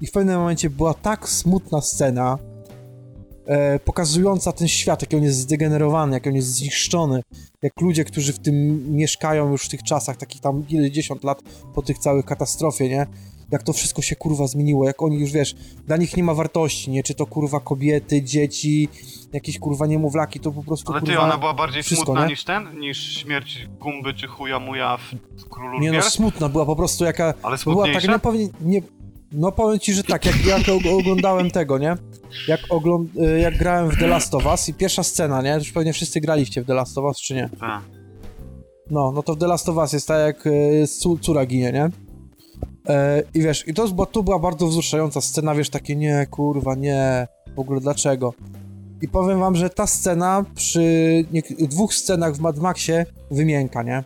C: I w pewnym momencie była tak smutna scena, e, pokazująca ten świat, jak on jest zdegenerowany, jak on jest zniszczony, jak ludzie, którzy w tym mieszkają już w tych czasach, takich tam kilkadziesiąt lat po tych całych katastrofie, nie? Jak to wszystko się kurwa zmieniło, jak oni już wiesz, dla nich nie ma wartości, nie? Czy to kurwa kobiety, dzieci, jakieś kurwa niemowlaki, to po prostu
B: Ale ty,
C: kurwa...
B: ona była bardziej
C: wszystko,
B: smutna
C: nie?
B: niż ten? Niż śmierć Gumby czy chuja muja w Królu
C: Nie no, smutna była po prostu jaka...
B: Ale
C: Była tak,
B: smutniejsza?
C: no powiem, nie, no powiem ci, że tak, jak, og- oglądałem tego, nie? Jak, ogląd, y, jak grałem w The Last of Us i pierwsza scena, nie? Już pewnie wszyscy graliście w The Last of Us, czy nie?
B: Tak.
C: No, no to w The Last of Us jest tak, jak y, córa ginie, nie? E, I wiesz, i to, bo tu była bardzo wzruszająca scena, wiesz, takie nie, kurwa, nie, w ogóle dlaczego? I powiem wam, że ta scena przy dwóch scenach w Mad Maxie wymięka, nie?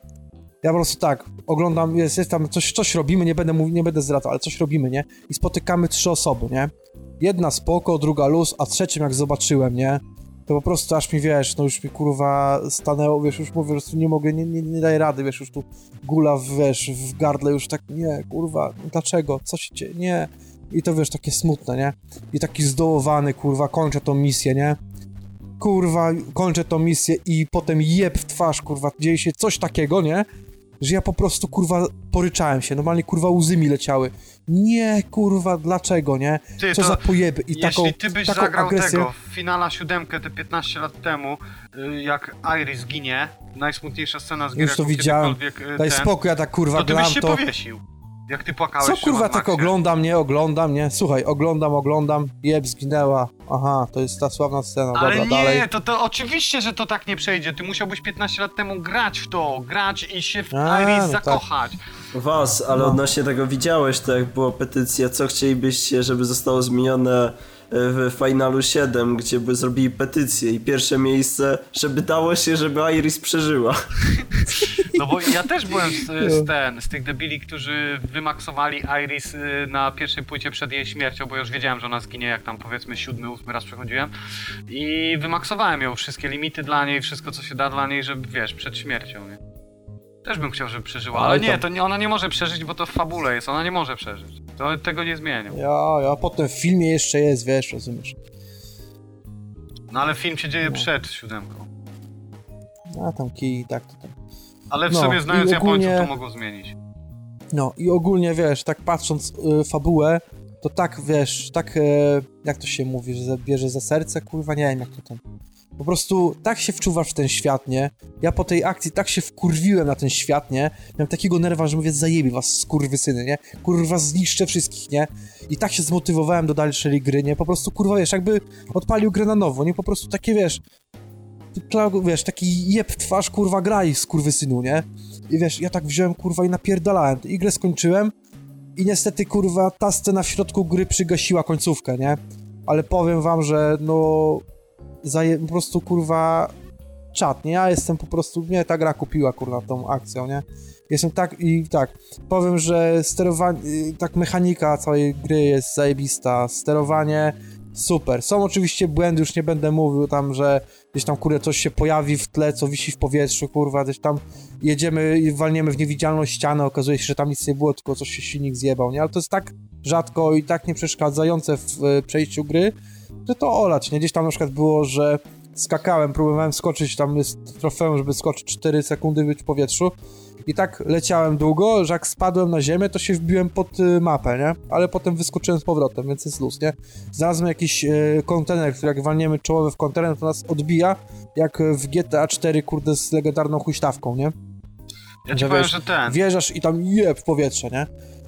C: Ja po prostu tak, oglądam, jest, jest tam coś, coś robimy, nie będę mówił, nie będę zdradzał, ale coś robimy, nie? I spotykamy trzy osoby, nie? Jedna spoko, druga luz, a trzecim jak zobaczyłem, nie? To po prostu aż mi, wiesz, no już mi kurwa stanęło, wiesz, już mówię, że nie mogę, nie, nie, nie daję rady, wiesz, już tu gula, wiesz, w gardle, już tak, nie, kurwa, dlaczego, co się dzieje, nie. I to, wiesz, takie smutne, nie? I taki zdołowany, kurwa, kończę tą misję, nie? Kurwa, kończę tą misję i potem jeb w twarz, kurwa, dzieje się coś takiego, nie? Że ja po prostu, kurwa, poryczałem się, normalnie, kurwa, łzy mi leciały. Nie, kurwa, dlaczego, nie?
B: Ty,
C: Co
B: to
C: za pojeby i taką,
B: jeśli ty byś
C: taką
B: zagrał
C: agresję.
B: tego w finala siódemkę te 15 lat temu, y, jak Iris ginie, najsmutniejsza scena z gier,
C: Już to widziałem.
B: y,
C: Daj
B: ten,
C: spokój, ja tak, kurwa,
B: to się
C: to...
B: powiesił. Jak ty płakałeś
C: Co kurwa tak oglądam, nie oglądam, nie? Słuchaj, oglądam, oglądam, jeb, zginęła. Aha, to jest ta sławna scena,
B: Ale
C: dobra,
B: nie,
C: dalej.
B: to, to oczywiście, że to tak nie przejdzie. Ty musiałbyś 15 lat temu grać w to, grać i się w
C: A,
B: Iris
C: no tak.
B: zakochać.
A: Was, ale
C: No.
A: odnośnie tego widziałeś, to jak była petycja, co chcielibyście, żeby zostało zmienione w Finalu 7, gdzie by zrobili petycję i pierwsze miejsce, żeby dało się, żeby Iris przeżyła. (laughs)
B: No bo ja też byłem z, z, ten, z tych debili, którzy wymaksowali Iris y, na pierwszej płycie przed jej śmiercią, bo już wiedziałem, że ona zginie, jak tam powiedzmy siódmy, ósmy raz przechodziłem. I wymaksowałem ją, wszystkie limity dla niej, wszystko co się da dla niej, żeby wiesz, przed śmiercią, nie? Też bym chciał, żeby przeżyła, ale
C: Ale
B: nie, to nie, ona nie może przeżyć, bo to w fabule jest, ona nie może przeżyć. To, tego nie zmienią.
C: Ja, ja potem w filmie jeszcze jest, wiesz, rozumiesz.
B: No ale film się dzieje
C: No.
B: przed siódemką.
C: A tam kij, tak to tam.
B: Ale w
C: No,
B: sobie znając
C: i
B: Japońców
C: ogólnie-
B: to mogą zmienić.
C: No i ogólnie, wiesz, tak patrząc y, fabułę, to tak, wiesz, tak, e, jak to się mówi, że bierze za serce, kurwa, nie wiem jak to tam. Po prostu tak się wczuwasz w ten świat, nie? Ja po tej akcji tak się wkurwiłem na ten świat, nie? Miałem takiego nerwa, że mówię, zajebie was, skurwysyny, nie? Kurwa, zniszczę wszystkich, nie? I tak się zmotywowałem do dalszej gry, nie? Po prostu, kurwa, wiesz, jakby odpalił grę na nowo, nie? Po prostu takie, wiesz, wiesz, taki jeb twarz, kurwa, graj, skurwysynu, nie? I wiesz, ja tak wziąłem, kurwa, i napierdalałem. I grę skończyłem i niestety, kurwa, ta scena w środku gry przygasiła końcówkę, nie? Ale powiem wam, że no... Zaje... Po prostu, kurwa... Czat, nie? Ja jestem po prostu... Mnie ta gra kupiła, kurwa, tą akcją, nie? Jestem tak i tak. Powiem, że sterowanie... y, Tak mechanika całej gry jest zajebista. Sterowanie... Super. Są oczywiście błędy, już nie będę mówił tam, że gdzieś tam, kurde, coś się pojawi w tle, co wisi w powietrzu, kurwa, gdzieś tam jedziemy i walniemy w niewidzialną ścianę, okazuje się, że tam nic nie było, tylko coś się silnik zjebał, nie? Ale to jest tak rzadko i tak nieprzeszkadzające w e, przejściu gry, że to olać, nie? Gdzieś tam na przykład było, że skakałem, próbowałem skoczyć, tam jest trofeum, żeby skoczyć 4 sekundy być w powietrzu i tak leciałem długo, że jak spadłem na ziemię, to się wbiłem pod y, mapę, nie? Ale potem wyskoczyłem z powrotem, więc jest luz, nie? Znalazłem jakiś y, kontener, który jak walniemy czołowy w kontener, to nas odbija, jak w GTA 4, kurde, z legendarną huśtawką, nie?
B: Ja ci
C: Że
B: powiem,
C: wiesz,
B: że ten.
C: Wjeżdżasz i tam jeb w powietrze, nie?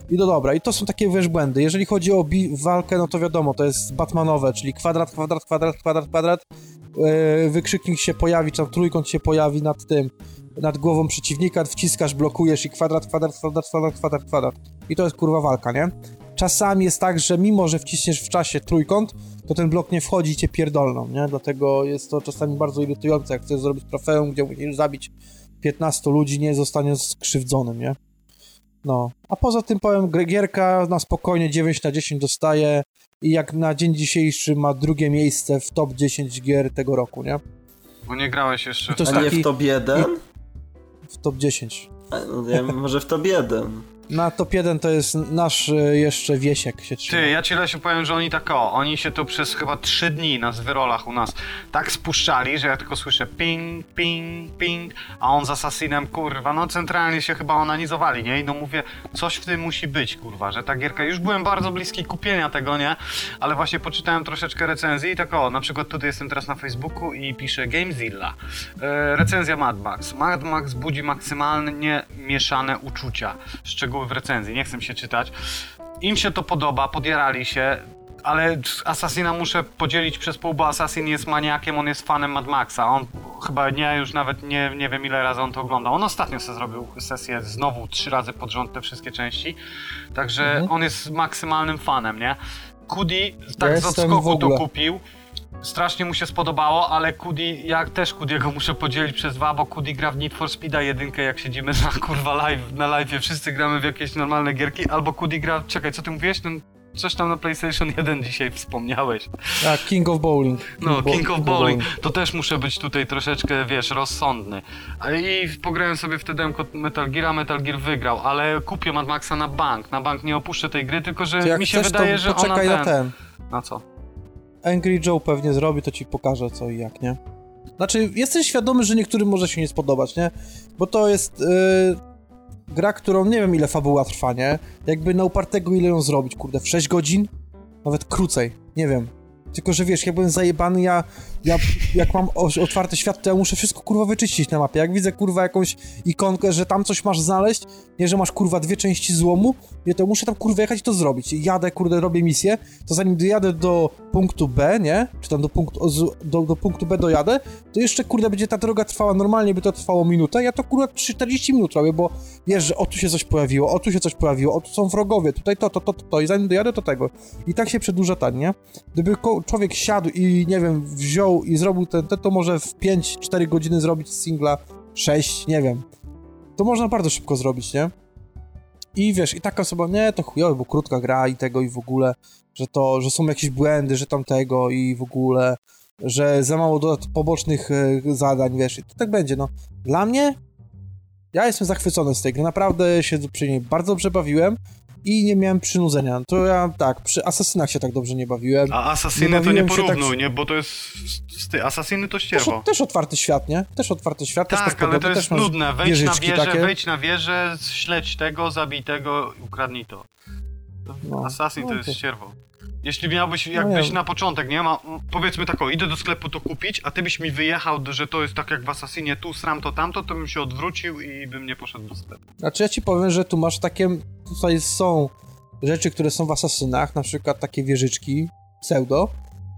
C: I no dobra, i to są takie, wiesz, błędy. Jeżeli chodzi o walkę, no to wiadomo, to jest Batmanowe, czyli kwadrat, kwadrat, kwadrat, kwadrat, kwadrat. Yy, wykrzyknik się pojawi, czy tam trójkąt się pojawi nad tym, nad głową przeciwnika, wciskasz, blokujesz i kwadrat, kwadrat, kwadrat, kwadrat, kwadrat, kwadrat. I to jest kurwa walka, nie? Czasami jest tak, że mimo, że wciśniesz w czasie trójkąt, to ten blok nie wchodzi i cię pierdolną, nie? Dlatego jest to czasami bardzo irytujące, jak chcesz zrobić trofeum, gdzie musisz zabić 15 ludzi, nie zostanie skrzywdzonym, nie? No, a poza tym powiem, gr- gierka na spokojnie 9 na 10 dostaje i jak na dzień dzisiejszy ma drugie miejsce w top 10 gier tego roku, nie?
B: Bo nie grałeś jeszcze.
C: I to jest
A: A nie
C: taki-
A: w top 1?
C: W top 10.
A: A, No, ja, może w top 1.
C: Na top 1 to jest nasz y, jeszcze Wiesiek się trzyma.
B: Ty, ja ci Lesiu powiem, że oni tak o, oni się tu przez chyba trzy dni na zwyrolach u nas tak spuszczali, że ja tylko słyszę ping, ping, ping, a on z Assassinem, kurwa, no centralnie się chyba onanizowali, nie? I no mówię, coś w tym musi być, kurwa, że ta gierka, już byłem bardzo bliski kupienia tego, nie? Ale właśnie poczytałem troszeczkę recenzji i tak o, na przykład tutaj jestem teraz na Facebooku i piszę Gamezilla. E, recenzja Mad Max. Mad Max budzi maksymalnie mieszane uczucia. Szczegóły w recenzji, nie chcę się czytać. Im się to podoba, podjarali się, ale Assassina muszę podzielić przez pół, bo Assassin jest maniakiem, on jest fanem Mad Maxa. On chyba nie, już nawet nie, nie wiem ile razy on to oglądał. On ostatnio sobie zrobił sesję znowu trzy razy pod rząd te wszystkie części. Także
C: Mhm.
B: on jest maksymalnym fanem, nie? Kudi tak z
C: jestem
B: odskoku to kupił. Strasznie mu się spodobało, ale Kudi, ja też Kudiego muszę podzielić przez dwa, bo Kudi gra w Need for Speeda jedynkę, jak siedzimy na kurwa live, na live, wszyscy gramy w jakieś normalne gierki, albo Kudi gra, czekaj, co ty mówiłeś? Ten, coś tam na PlayStation 1 dzisiaj wspomniałeś.
C: Tak, King of Bowling.
B: No,
C: Bo-
B: King of Bowling, to też muszę być tutaj troszeczkę, wiesz, rozsądny. I pograłem sobie w demko Metal Gear, Metal Gear wygrał, ale kupię Mad Maxa na bank. Na bank nie opuszczę tej gry, tylko że mi się
C: chcesz,
B: wydaje, że ona ten...
C: na ten.
B: Na co?
C: Angry Joe pewnie zrobi, to ci pokaże co i jak, nie? Znaczy, jestem świadomy, że niektórym może się nie spodobać, nie? Bo to jest yy, gra, którą nie wiem ile fabuła trwa, nie? Jakby na upartego ile ją zrobić, kurde, w 6 godzin? Nawet krócej, nie wiem. Tylko, że wiesz, jak byłem zajebany, ja, ja jak mam otwarty świat, to ja muszę wszystko kurwa wyczyścić na mapie. Jak widzę kurwa jakąś ikonkę, że tam coś masz znaleźć, nie, że masz kurwa dwie części złomu, nie, to muszę tam kurwa jechać i to zrobić. Jadę, kurde, robię misję, to zanim dojadę do punktu B, nie, czy tam do punktu, do, do punktu B dojadę, to jeszcze kurde będzie ta droga trwała normalnie, by to trwało minutę, ja to kurwa 40 minut robię, bo wiesz, że o tu się coś pojawiło, o tu się coś pojawiło, o tu są wrogowie, tutaj to, to, to, to, to i zanim dojadę to tego. I tak się przedłuża ten, nie? Gdyby człowiek siadł i, nie wiem, wziął i zrobił ten, ten to może w 5-4 godziny zrobić singla, 6, nie wiem. To można bardzo szybko zrobić, nie? I wiesz, i taka osoba, nie, to chujowe, bo krótka gra i tego i w ogóle, że to, że są jakieś błędy, że tamtego i w ogóle, że za mało dodat- pobocznych e, zadań, wiesz, i to tak będzie, no. Dla mnie, ja jestem zachwycony z tej gry, naprawdę się przy niej bardzo dobrze bawiłem i nie miałem przynudzenia. To ja, tak, przy Asasynach się tak dobrze nie bawiłem.
B: A Assassiny
C: Nie
B: to nie
C: się
B: porównuj,
C: tak-
B: nie? Bo to jest... Sty... Assassiny to
C: Też,
B: ścierwo.
C: też otwarty świat, nie? Też otwarty świat, też
B: Tak, ale
C: podpowiada,
B: to jest
C: też
B: nudne. Wejdź na wieżę,
C: takie.
B: wejdź na wieżę, śledź tego, zabij tego, ukradnij to.
C: No.
B: Assassin to
C: No
B: jest
C: to-
B: ścierwo. Jeśli miałbyś,
C: No
B: jakbyś
C: nie.
B: na początek, nie ma, powiedzmy tak, o, idę do sklepu to kupić, a ty byś mi wyjechał, że to jest tak jak w Assassinie, tu sram to tamto, to bym się odwrócił i bym nie poszedł do sklepu.
C: Znaczy ja ci powiem, że tu masz takie, tutaj są rzeczy, które są w Asasynach, na przykład takie wieżyczki, pseudo,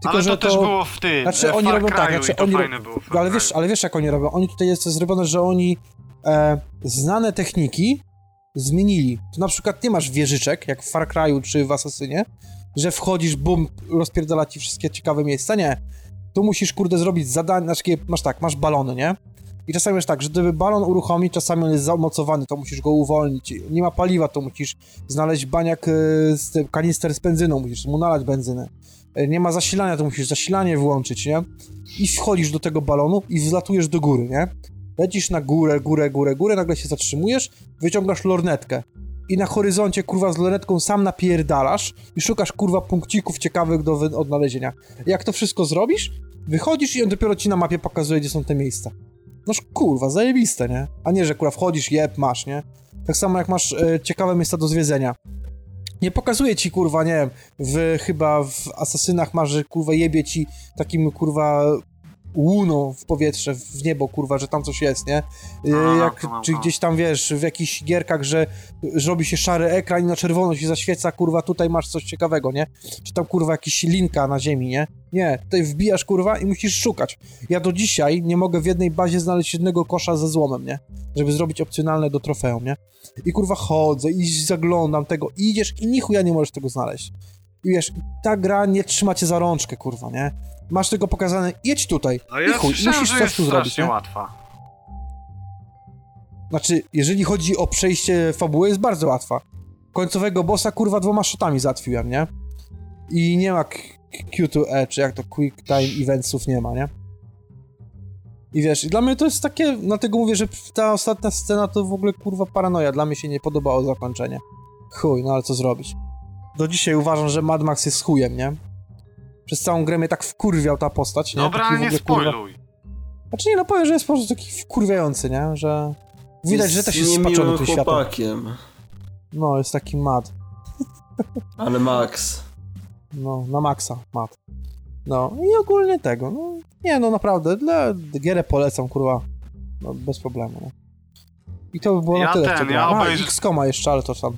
C: tylko
B: ale
C: że
B: to, też było w tym,
C: Znaczy, oni robią tak, znaczy,
B: to
C: oni ro- ale wiesz, ale wiesz jak oni robią, oni tutaj jest zrobione, że oni e, znane techniki zmienili. Tu na przykład nie masz wieżyczek, jak w Far Cry'u czy w Asasynie, że wchodzisz, bum, rozpierdala ci wszystkie ciekawe miejsca, nie. Tu musisz, kurde, zrobić zadanie, znaczy masz tak, masz balony, nie? I czasami jest tak, że gdyby balon uruchomić, czasami on jest zamocowany, to musisz go uwolnić. Nie ma paliwa, to musisz znaleźć baniak e, z kanister z benzyną, musisz mu nalać benzynę. E, Nie ma zasilania, to musisz zasilanie włączyć, nie? I wchodzisz do tego balonu i wzlatujesz do góry, nie? Lecisz na górę, górę, górę, górę, nagle się zatrzymujesz, wyciągasz lornetkę. I na horyzoncie, kurwa, z lornetką sam napierdalasz i szukasz, kurwa, punkcików ciekawych do odnalezienia. Jak to wszystko zrobisz, wychodzisz i on dopiero ci na mapie pokazuje, gdzie są te miejsca. Noż kurwa, zajebiste, nie? A nie, że kurwa wchodzisz, jeb, masz, nie? Tak samo jak masz e, ciekawe miejsca do zwiedzenia. Nie pokazuje ci, kurwa, nie wiem, w, chyba w Asasynach masz, że kurwa jebie ci takim, kurwa, łuną w powietrze, w niebo, kurwa, że tam coś jest, nie? E,
B: A,
C: jak, czy gdzieś tam, wiesz, w jakichś gierkach, że, że robi się szary ekran i na czerwono się zaświeca, kurwa, tutaj masz coś ciekawego, nie? Czy tam, kurwa, jakiś linka na ziemi, nie? Nie, tutaj wbijasz, kurwa, i musisz szukać. Ja do dzisiaj nie mogę w jednej bazie znaleźć jednego kosza ze złomem, nie? Żeby zrobić opcjonalne do trofeum, nie? I kurwa chodzę i zaglądam tego, i idziesz i ni chuja nie możesz tego znaleźć. I wiesz, ta gra nie trzyma cię za rączkę, kurwa, nie? Masz tylko pokazane, jedź tutaj i
B: ja
C: chuj,
B: słyszałem,
C: musisz coś tu zrobić, nie?
B: łatwa.
C: Znaczy, jeżeli chodzi o przejście fabuły, jest bardzo łatwa. Końcowego bossa, kurwa, dwoma shotami załatwiłem, nie? I nie ma Q- Q2E, czy jak to Quick Time Eventsów nie ma, nie? I wiesz, i dla mnie to jest takie, dlatego mówię, że ta ostatnia scena to w ogóle kurwa paranoja. Dla mnie się nie podobało zakończenie. Chuj, no ale co zrobić? Do dzisiaj uważam, że Mad Max jest chujem, nie? Przez całą grę mnie tak wkurwiał ta postać, nie?
B: Dobra,
C: w
B: nie
C: ogóle, kurwa-
B: spoiluj.
C: Znaczy nie, no powiem, że jest po prostu taki wkurwiający, nie? Że... Widać, że też jest spaczony tym światem.
A: chłopakiem.
C: No, jest taki mad.
A: Ale Max.
C: No, na maksa mad. No, i ogólnie tego, no... Nie, no naprawdę, dla gierę polecam, kurwa. No, bez problemu, no. I to by było
B: Ja
C: na tyle
B: ten, ja
C: A,
B: obejrzę-
C: X-Koma jeszcze, ale to tam...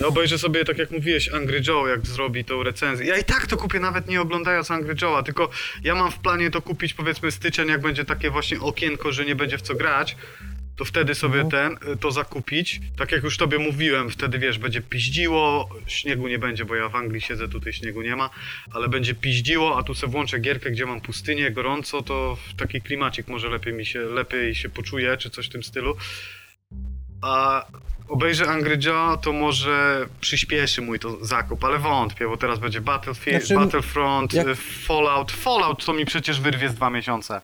B: No obejrzę sobie, tak jak mówiłeś, Angry Joe, jak zrobi tą recenzję. Ja i tak to kupię, nawet nie oglądając Angry Joe'a, tylko ja mam w planie to kupić, powiedzmy, styczeń, jak będzie takie właśnie okienko, że nie będzie w co grać, to wtedy sobie
C: Mhm.
B: ten, y, to zakupić. Tak jak już tobie mówiłem, wtedy wiesz, będzie piździło, śniegu nie będzie, bo ja w Anglii siedzę, tutaj śniegu nie ma, ale będzie piździło, a tu sobie włączę gierkę, gdzie mam pustynię, gorąco, to w taki klimacik może lepiej mi się, lepiej się poczuję, czy coś w tym stylu. A obejrzę Angry Joe, to może przyspieszy mój to zakup, ale wątpię, bo teraz będzie Battlefield,
C: Znaczy,
B: Battlefront,
C: jak-
B: Fallout. Fallout to mi przecież wyrwie z dwa miesiące.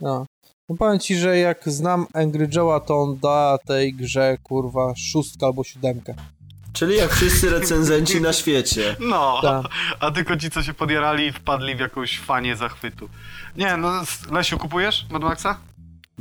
C: No. No powiem ci, że jak znam Angry Joe'a, to on da tej grze, kurwa, szóstkę albo siódemkę.
A: Czyli jak wszyscy recenzenci na świecie.
B: No,
C: Tak.
B: a tylko ci, co się podjarali i wpadli w jakąś fanię zachwytu. Nie, no, Lesiu, kupujesz Mad Maxa?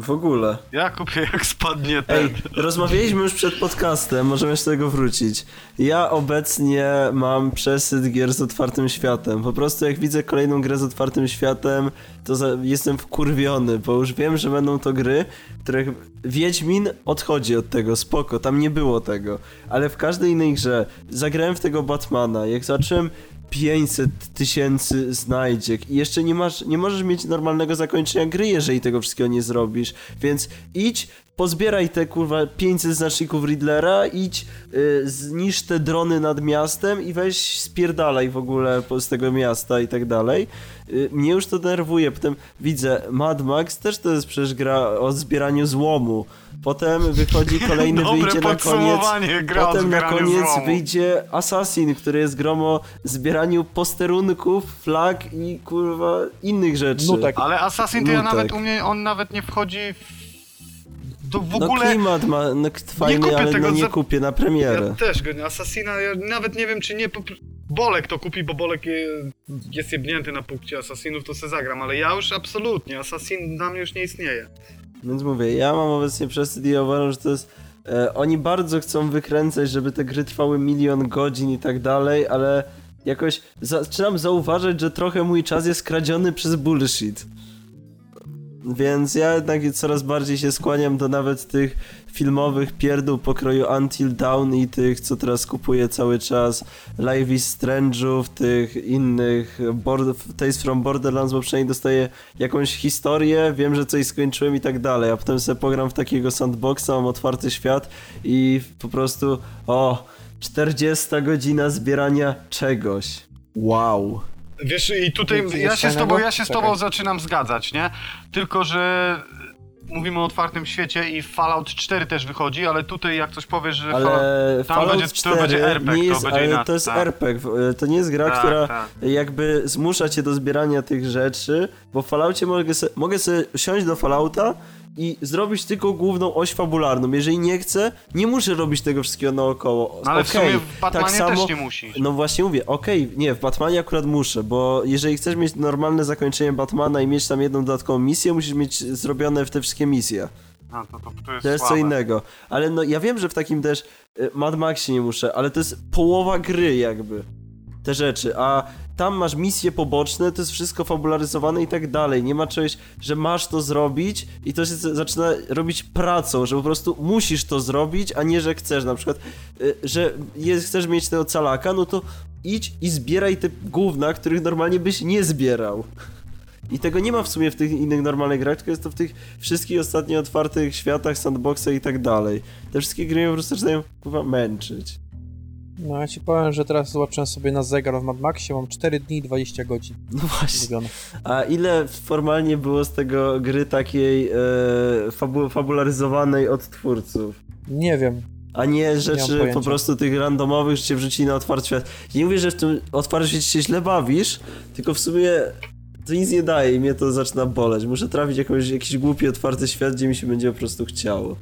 A: W ogóle.
B: Ja kupię, jak spadnie ten.
A: Ej, rozmawialiśmy już przed podcastem, możemy do tego wrócić. Ja obecnie mam przesyt gier z otwartym światem. Po prostu jak widzę kolejną grę z otwartym światem, to za, jestem wkurwiony, bo już wiem, że będą to gry, których Wiedźmin odchodzi od tego, spoko, tam nie było tego. Ale w każdej innej grze zagrałem w tego Batmana, jak zacząłem 500 tysięcy znajdziek i jeszcze nie masz, nie możesz mieć normalnego zakończenia gry, jeżeli tego wszystkiego nie zrobisz, więc idź, pozbieraj te kurwa 500 znaczników Riddlera, idź, y, zniszcz te drony nad miastem i weź spierdalaj w ogóle z tego miasta i tak dalej. Y, mnie już to nerwuje, potem widzę Mad Max, też to jest przecież gra o zbieraniu złomu. Potem wychodzi kolejny,
B: Dobre
A: wyjdzie na koniec.
B: gra
A: Potem na koniec
B: złomu.
A: wyjdzie Assassin, który jest grą o zbieraniu posterunków, flag i kurwa innych rzeczy.
C: Nutek.
B: Ale Assassin to ja
A: Nutek.
B: nawet u mnie, on nawet nie wchodzi w... Do, w
A: No
B: ogóle...
A: klimat ma, no fajny,
B: kupię
A: ale
B: tego
A: no nie
B: za-
A: kupię na premierę.
B: Ja też go nie. Assassina, ja nawet nie wiem czy nie. po- Bolek to kupi, bo Bolek je- jest jebnięty na punkcie Assassinów, to se zagram, ale ja już absolutnie. Assassin dla mnie już nie istnieje.
A: Więc mówię, ja mam obecnie przesyt i uważam, że to jest... E, oni bardzo chcą wykręcać, żeby te gry trwały milion godzin i tak dalej, ale jakoś zaczynam zauważać, że trochę mój czas jest kradziony przez bullshit. Więc ja jednak coraz bardziej się skłaniam do nawet tych filmowych pierdół pokroju Until Dawn i tych, co teraz kupuję cały czas, Life is Strange'ów, tych innych, Bord- Tales from Borderlands, bo przynajmniej dostaję jakąś historię, wiem, że coś skończyłem i tak dalej, a potem sobie pogram w takiego sandboxa, mam otwarty świat i po prostu, o, 40 godzina zbierania czegoś. Wow.
B: Wiesz, i tutaj ja się z tobą, ja się z tobą zaczynam zgadzać, nie? Tylko, że mówimy o otwartym świecie i Fallout 4 też wychodzi, ale tutaj jak coś powiesz, że Fallout...
A: Ale
B: tam
A: Fallout
B: będzie- to
A: 4
B: będzie RPG,
A: nie
B: to
A: jest,
B: będzie
A: ale
B: inaczej,
A: to jest
B: tak.
A: RPG, w- to nie jest gra,
B: Tak,
A: która
B: tak.
A: jakby zmusza cię do zbierania tych rzeczy, bo w Falloutie mogę, se, mogę sobie siąść do Fallouta i zrobić tylko główną oś fabularną. Jeżeli nie chcę, nie muszę robić tego wszystkiego naokoło.
B: No ale w
A: Okej,
B: sumie w Batmanie
A: tak samo,
B: też nie musisz.
A: No właśnie mówię, okej, nie, w Batmanie akurat muszę, bo jeżeli chcesz mieć normalne zakończenie Batmana i mieć tam jedną dodatkową misję, musisz mieć zrobione w te wszystkie misje.
B: No, to, to, to jest,
A: To jest co innego. Ale no ja wiem, że w takim też y, Mad Maxie nie muszę, ale to jest połowa gry jakby. Te rzeczy, a tam masz misje poboczne, to jest wszystko fabularyzowane i tak dalej. Nie ma czegoś, że masz to zrobić i to się zaczyna robić pracą, że po prostu musisz to zrobić, a nie, że chcesz. Na przykład, y, że jest, chcesz mieć tego calaka, no to idź i zbieraj te gówna, których normalnie byś nie zbierał. I tego nie ma w sumie w tych innych normalnych grach, tylko jest to w tych wszystkich ostatnio otwartych światach, sandboxach i tak dalej. Te wszystkie gry po prostu zaczynają kurwa męczyć.
C: No ja ci powiem, że teraz zobaczyłem sobie na zegar w Mad Maxie, mam 4 dni i 20 godzin.
A: No właśnie. A ile formalnie było z tego gry takiej e, fabu fabularyzowanej od twórców?
C: Nie wiem.
A: A nie rzeczy po
C: pojęcia.
A: prostu tych randomowych, że cię wrzucili na otwarty świat. Nie mówię, że w tym otwartym świecie się źle bawisz, tylko w sumie to nic nie daje i mnie to zaczyna boleć. Muszę trafić jakąś, jakiś głupi otwarty świat, gdzie mi się będzie po prostu chciało.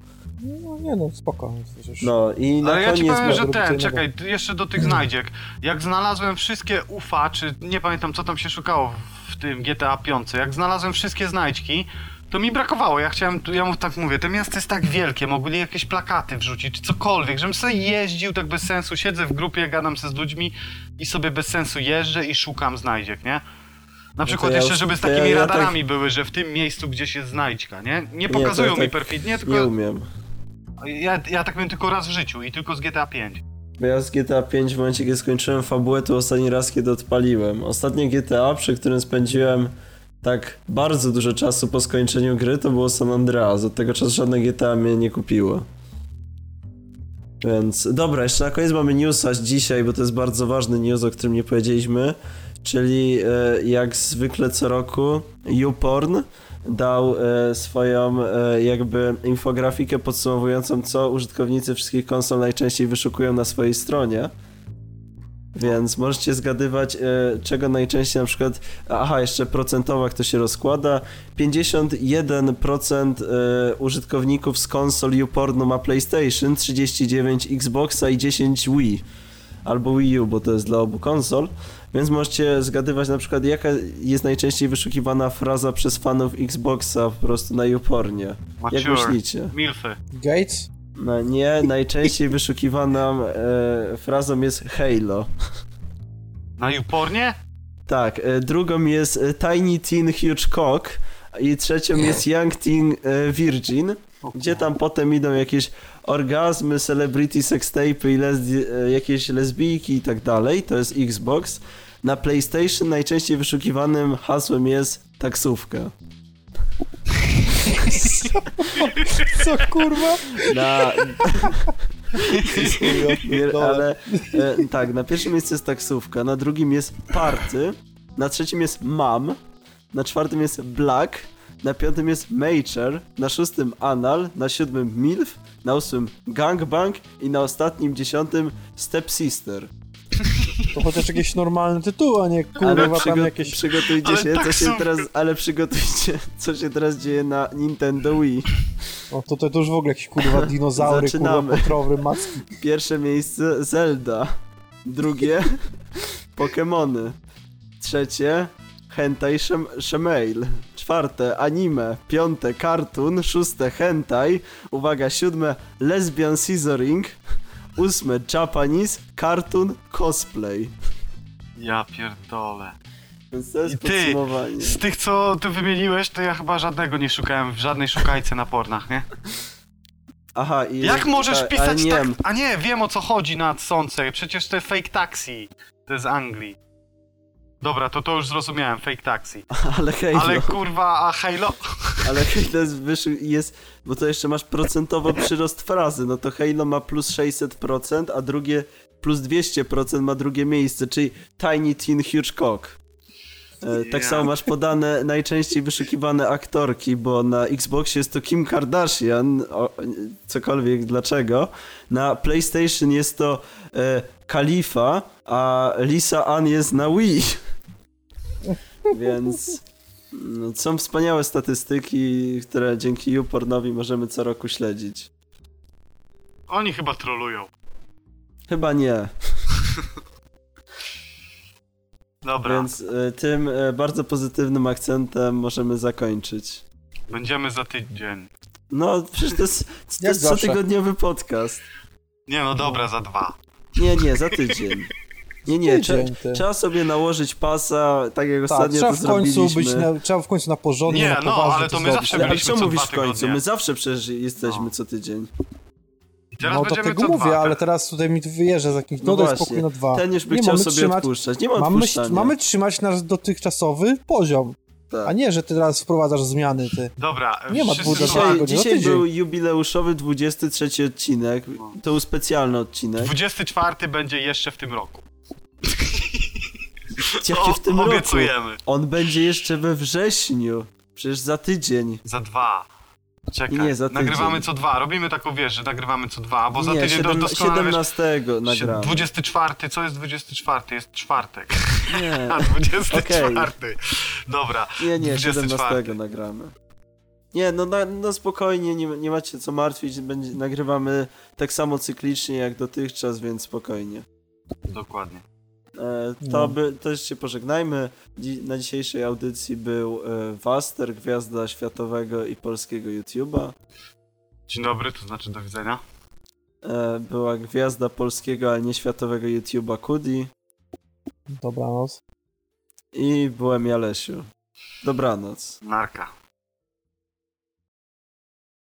C: No nie no, spoko. Przecież...
A: No i na
B: Ale ja ci powiem, że ten, czekaj, jeszcze do tych znajdziek. Jak znalazłem wszystkie UFA, czy nie pamiętam co tam się szukało w tym GTA 5, jak znalazłem wszystkie znajdźki, to mi brakowało. Ja chciałem, ja mu tak mówię, to miasto jest tak wielkie, mogli jakieś plakaty wrzucić, czy cokolwiek, żebym sobie jeździł tak bez sensu, siedzę w grupie, gadam se z ludźmi i sobie bez sensu jeżdżę i szukam znajdziek, nie? Na przykład
A: ja
B: jeszcze, żeby z
A: to ja-
B: takimi
A: ja tak-
B: radarami były, że w tym miejscu gdzieś jest znajdźka, nie? Nie pokazują
A: ja
B: mi
A: tak
B: perfidnie,
A: Nie
B: tylko
A: umiem.
B: Ja, ja tak miałem tylko raz w życiu i tylko z GTA 5.
A: Bo ja z GTA 5 w momencie, kiedy skończyłem fabułę, to ostatni raz, kiedy odpaliłem. Ostatnie GTA, przy którym spędziłem tak bardzo dużo czasu po skończeniu gry, to było San Andreas. Od tego czasu żadne GTA mnie nie kupiło. Więc, dobra, jeszcze na koniec mamy newsa dzisiaj, bo to jest bardzo ważny news, o którym nie powiedzieliśmy. Czyli e, jak zwykle co roku YouPorn dał e, swoją e, jakby infografikę podsumowującą, co użytkownicy wszystkich konsol najczęściej wyszukują na swojej stronie. Więc możecie zgadywać, e, czego najczęściej na przykład. Aha, jeszcze procentowo jak to się rozkłada. 51% e, użytkowników z konsol YouPornu ma PlayStation, 39 Xboxa i 10 Wii. Albo Wii U, bo to jest dla obu konsol. Więc możecie zgadywać na przykład, jaka jest najczęściej wyszukiwana fraza przez fanów Xboxa po prostu na YouPornie. Jak
B: Mature.
A: myślicie?
B: Milfy.
C: Gates?
A: No nie, najczęściej (laughs) wyszukiwaną e, frazą jest Halo.
B: Na Upornie?
A: Tak, e, drugą jest e, Tiny Teen Huge Cock i trzecią jest Young Teen e, Virgin, gdzie tam potem idą jakieś orgazmy, celebrity sextape i lesbi- e, jakieś lesbijki i tak dalej, to jest Xbox. Na PlayStation najczęściej wyszukiwanym hasłem jest taksówka. (laughs)
C: Co kurwa?
A: Na, ale e, tak, na pierwszym miejscu jest taksówka, na drugim jest party, na trzecim jest mam, na czwartym jest black, na piątym jest major, na szóstym anal, na siódmym milf, na ósmym gangbang i na ostatnim dziesiątym stepsister.
C: To chociaż jakieś normalne tytuły, a nie
A: Ale
C: kurwa tam jakieś...
A: przygotujcie
B: Ale
A: się, co się teraz, ale przygotujcie, co się teraz dzieje na Nintendo Wii.
C: No to, to, to już w ogóle jakieś kurwa dinozaury,
A: Zaczynamy.
C: kurwa potrowy, macki.
A: Pierwsze miejsce Zelda. Drugie (laughs) Pokémony. Trzecie Hentai Shem- Shemail. Czwarte anime. Piąte cartoon. Szóste hentai. Uwaga, siódme lesbian scissoring. Ósme Japanese cartoon cosplay.
B: Ja pierdolę.
A: Więc to jest
B: I ty,
A: podsumowanie.
B: Z tych, co ty wymieniłeś, to ja chyba żadnego nie szukałem w żadnej szukajce na pornach, nie?
A: Aha, i
B: Jak możesz
A: a-
B: pisać
A: nie,
B: tak... A nie, wiem o co chodzi na Sące. Przecież to fake taxi. To jest z Anglii. Dobra, to to już zrozumiałem, fake taxi. (laughs)
A: Ale Halo,
B: Ale
A: ale,
B: kurwa, a Halo? (laughs)
A: ale Halo jest wyższy jest, bo to jeszcze masz procentowo przyrost frazy, no to Halo ma plus 600%, a drugie plus 200% ma drugie miejsce, czyli Tiny Teen Huge Cock. E, tak samo masz podane najczęściej wyszukiwane aktorki, bo na Xboxie jest to Kim Kardashian, o, cokolwiek dlaczego. Na PlayStation jest to e, Kalifa, a Lisa Ann jest na Wii. Więc no, są wspaniałe statystyki, które dzięki YouPornowi możemy co roku śledzić.
B: Oni chyba trolują.
A: Chyba nie. (laughs)
B: Dobra,
A: Więc e, tym e, bardzo pozytywnym akcentem możemy zakończyć.
B: będziemy za tydzień.
A: No, przecież to jest, to jest cotygodniowy podcast.
B: Nie no dobra, za dwa.
A: Nie, nie, za tydzień. Nie, nie, trze,
C: Tydzień, ty.
A: trzeba sobie nałożyć pasa, tak jak
C: Tak,
A: ostatnio
C: trzeba
A: to
C: w końcu
A: zrobiliśmy.
C: być na, trzeba w końcu na porządku,
B: Nie,
C: na
B: no,
C: poważnie
B: ale to my
C: zrobić.
B: zawsze
A: ale, co
B: co
A: mówisz w końcu? My zawsze przecież jesteśmy
B: No.
A: co tydzień.
B: Teraz
C: No to tego mówię,
B: dwa.
C: ale teraz tutaj mi wyjeżdża z jakimś... No, daj spokój na dwa.
A: Ten już by
C: Nie,
A: chciał sobie
C: trzymać-
A: odpuszczać. Nie ma
C: Mamy, mamy trzymać nasz dotychczasowy poziom.
A: Tak.
C: A nie, że ty teraz wprowadzasz zmiany, ty.
B: Dobra,
C: Nie ma dwóch.
A: Dzisiaj, dzisiaj
C: no tydzień.
A: był jubileuszowy 23 odcinek. To był specjalny odcinek.
B: 24 będzie jeszcze w tym roku. (laughs)
A: Jaki w tym roku?
B: Obiecujemy.
A: On będzie jeszcze we wrześniu. Przecież za tydzień.
B: Za dwa. Czekaj,
A: Nie, za tydzień.
B: nagrywamy co dwa. Robimy taką, wiesz, że nagrywamy co dwa, bo za
A: Nie,
B: tydzień do,
A: siedemna-
B: doskonale wiesz,
A: 17 nagramy.
B: 24, co jest 24? Jest czwartek.
A: Nie, (laughs)
B: A 24. Dobra.
A: nie, nie,
B: 24.
A: 17 nagramy. Nie, no, na, no spokojnie, nie, nie macie co martwić, będzie, nagrywamy tak samo cyklicznie jak dotychczas, więc spokojnie.
B: Dokładnie.
A: E,
C: No.
A: to, by, to już się pożegnajmy. Na dzisiejszej audycji był e, Waster, gwiazda światowego i polskiego YouTube'a.
B: Dzień dobry, to znaczy do widzenia.
A: E, była gwiazda polskiego, ale nie światowego YouTube'a Kudi.
C: Dobranoc.
A: I byłem ja Lesiu. Dobranoc.
B: Narka.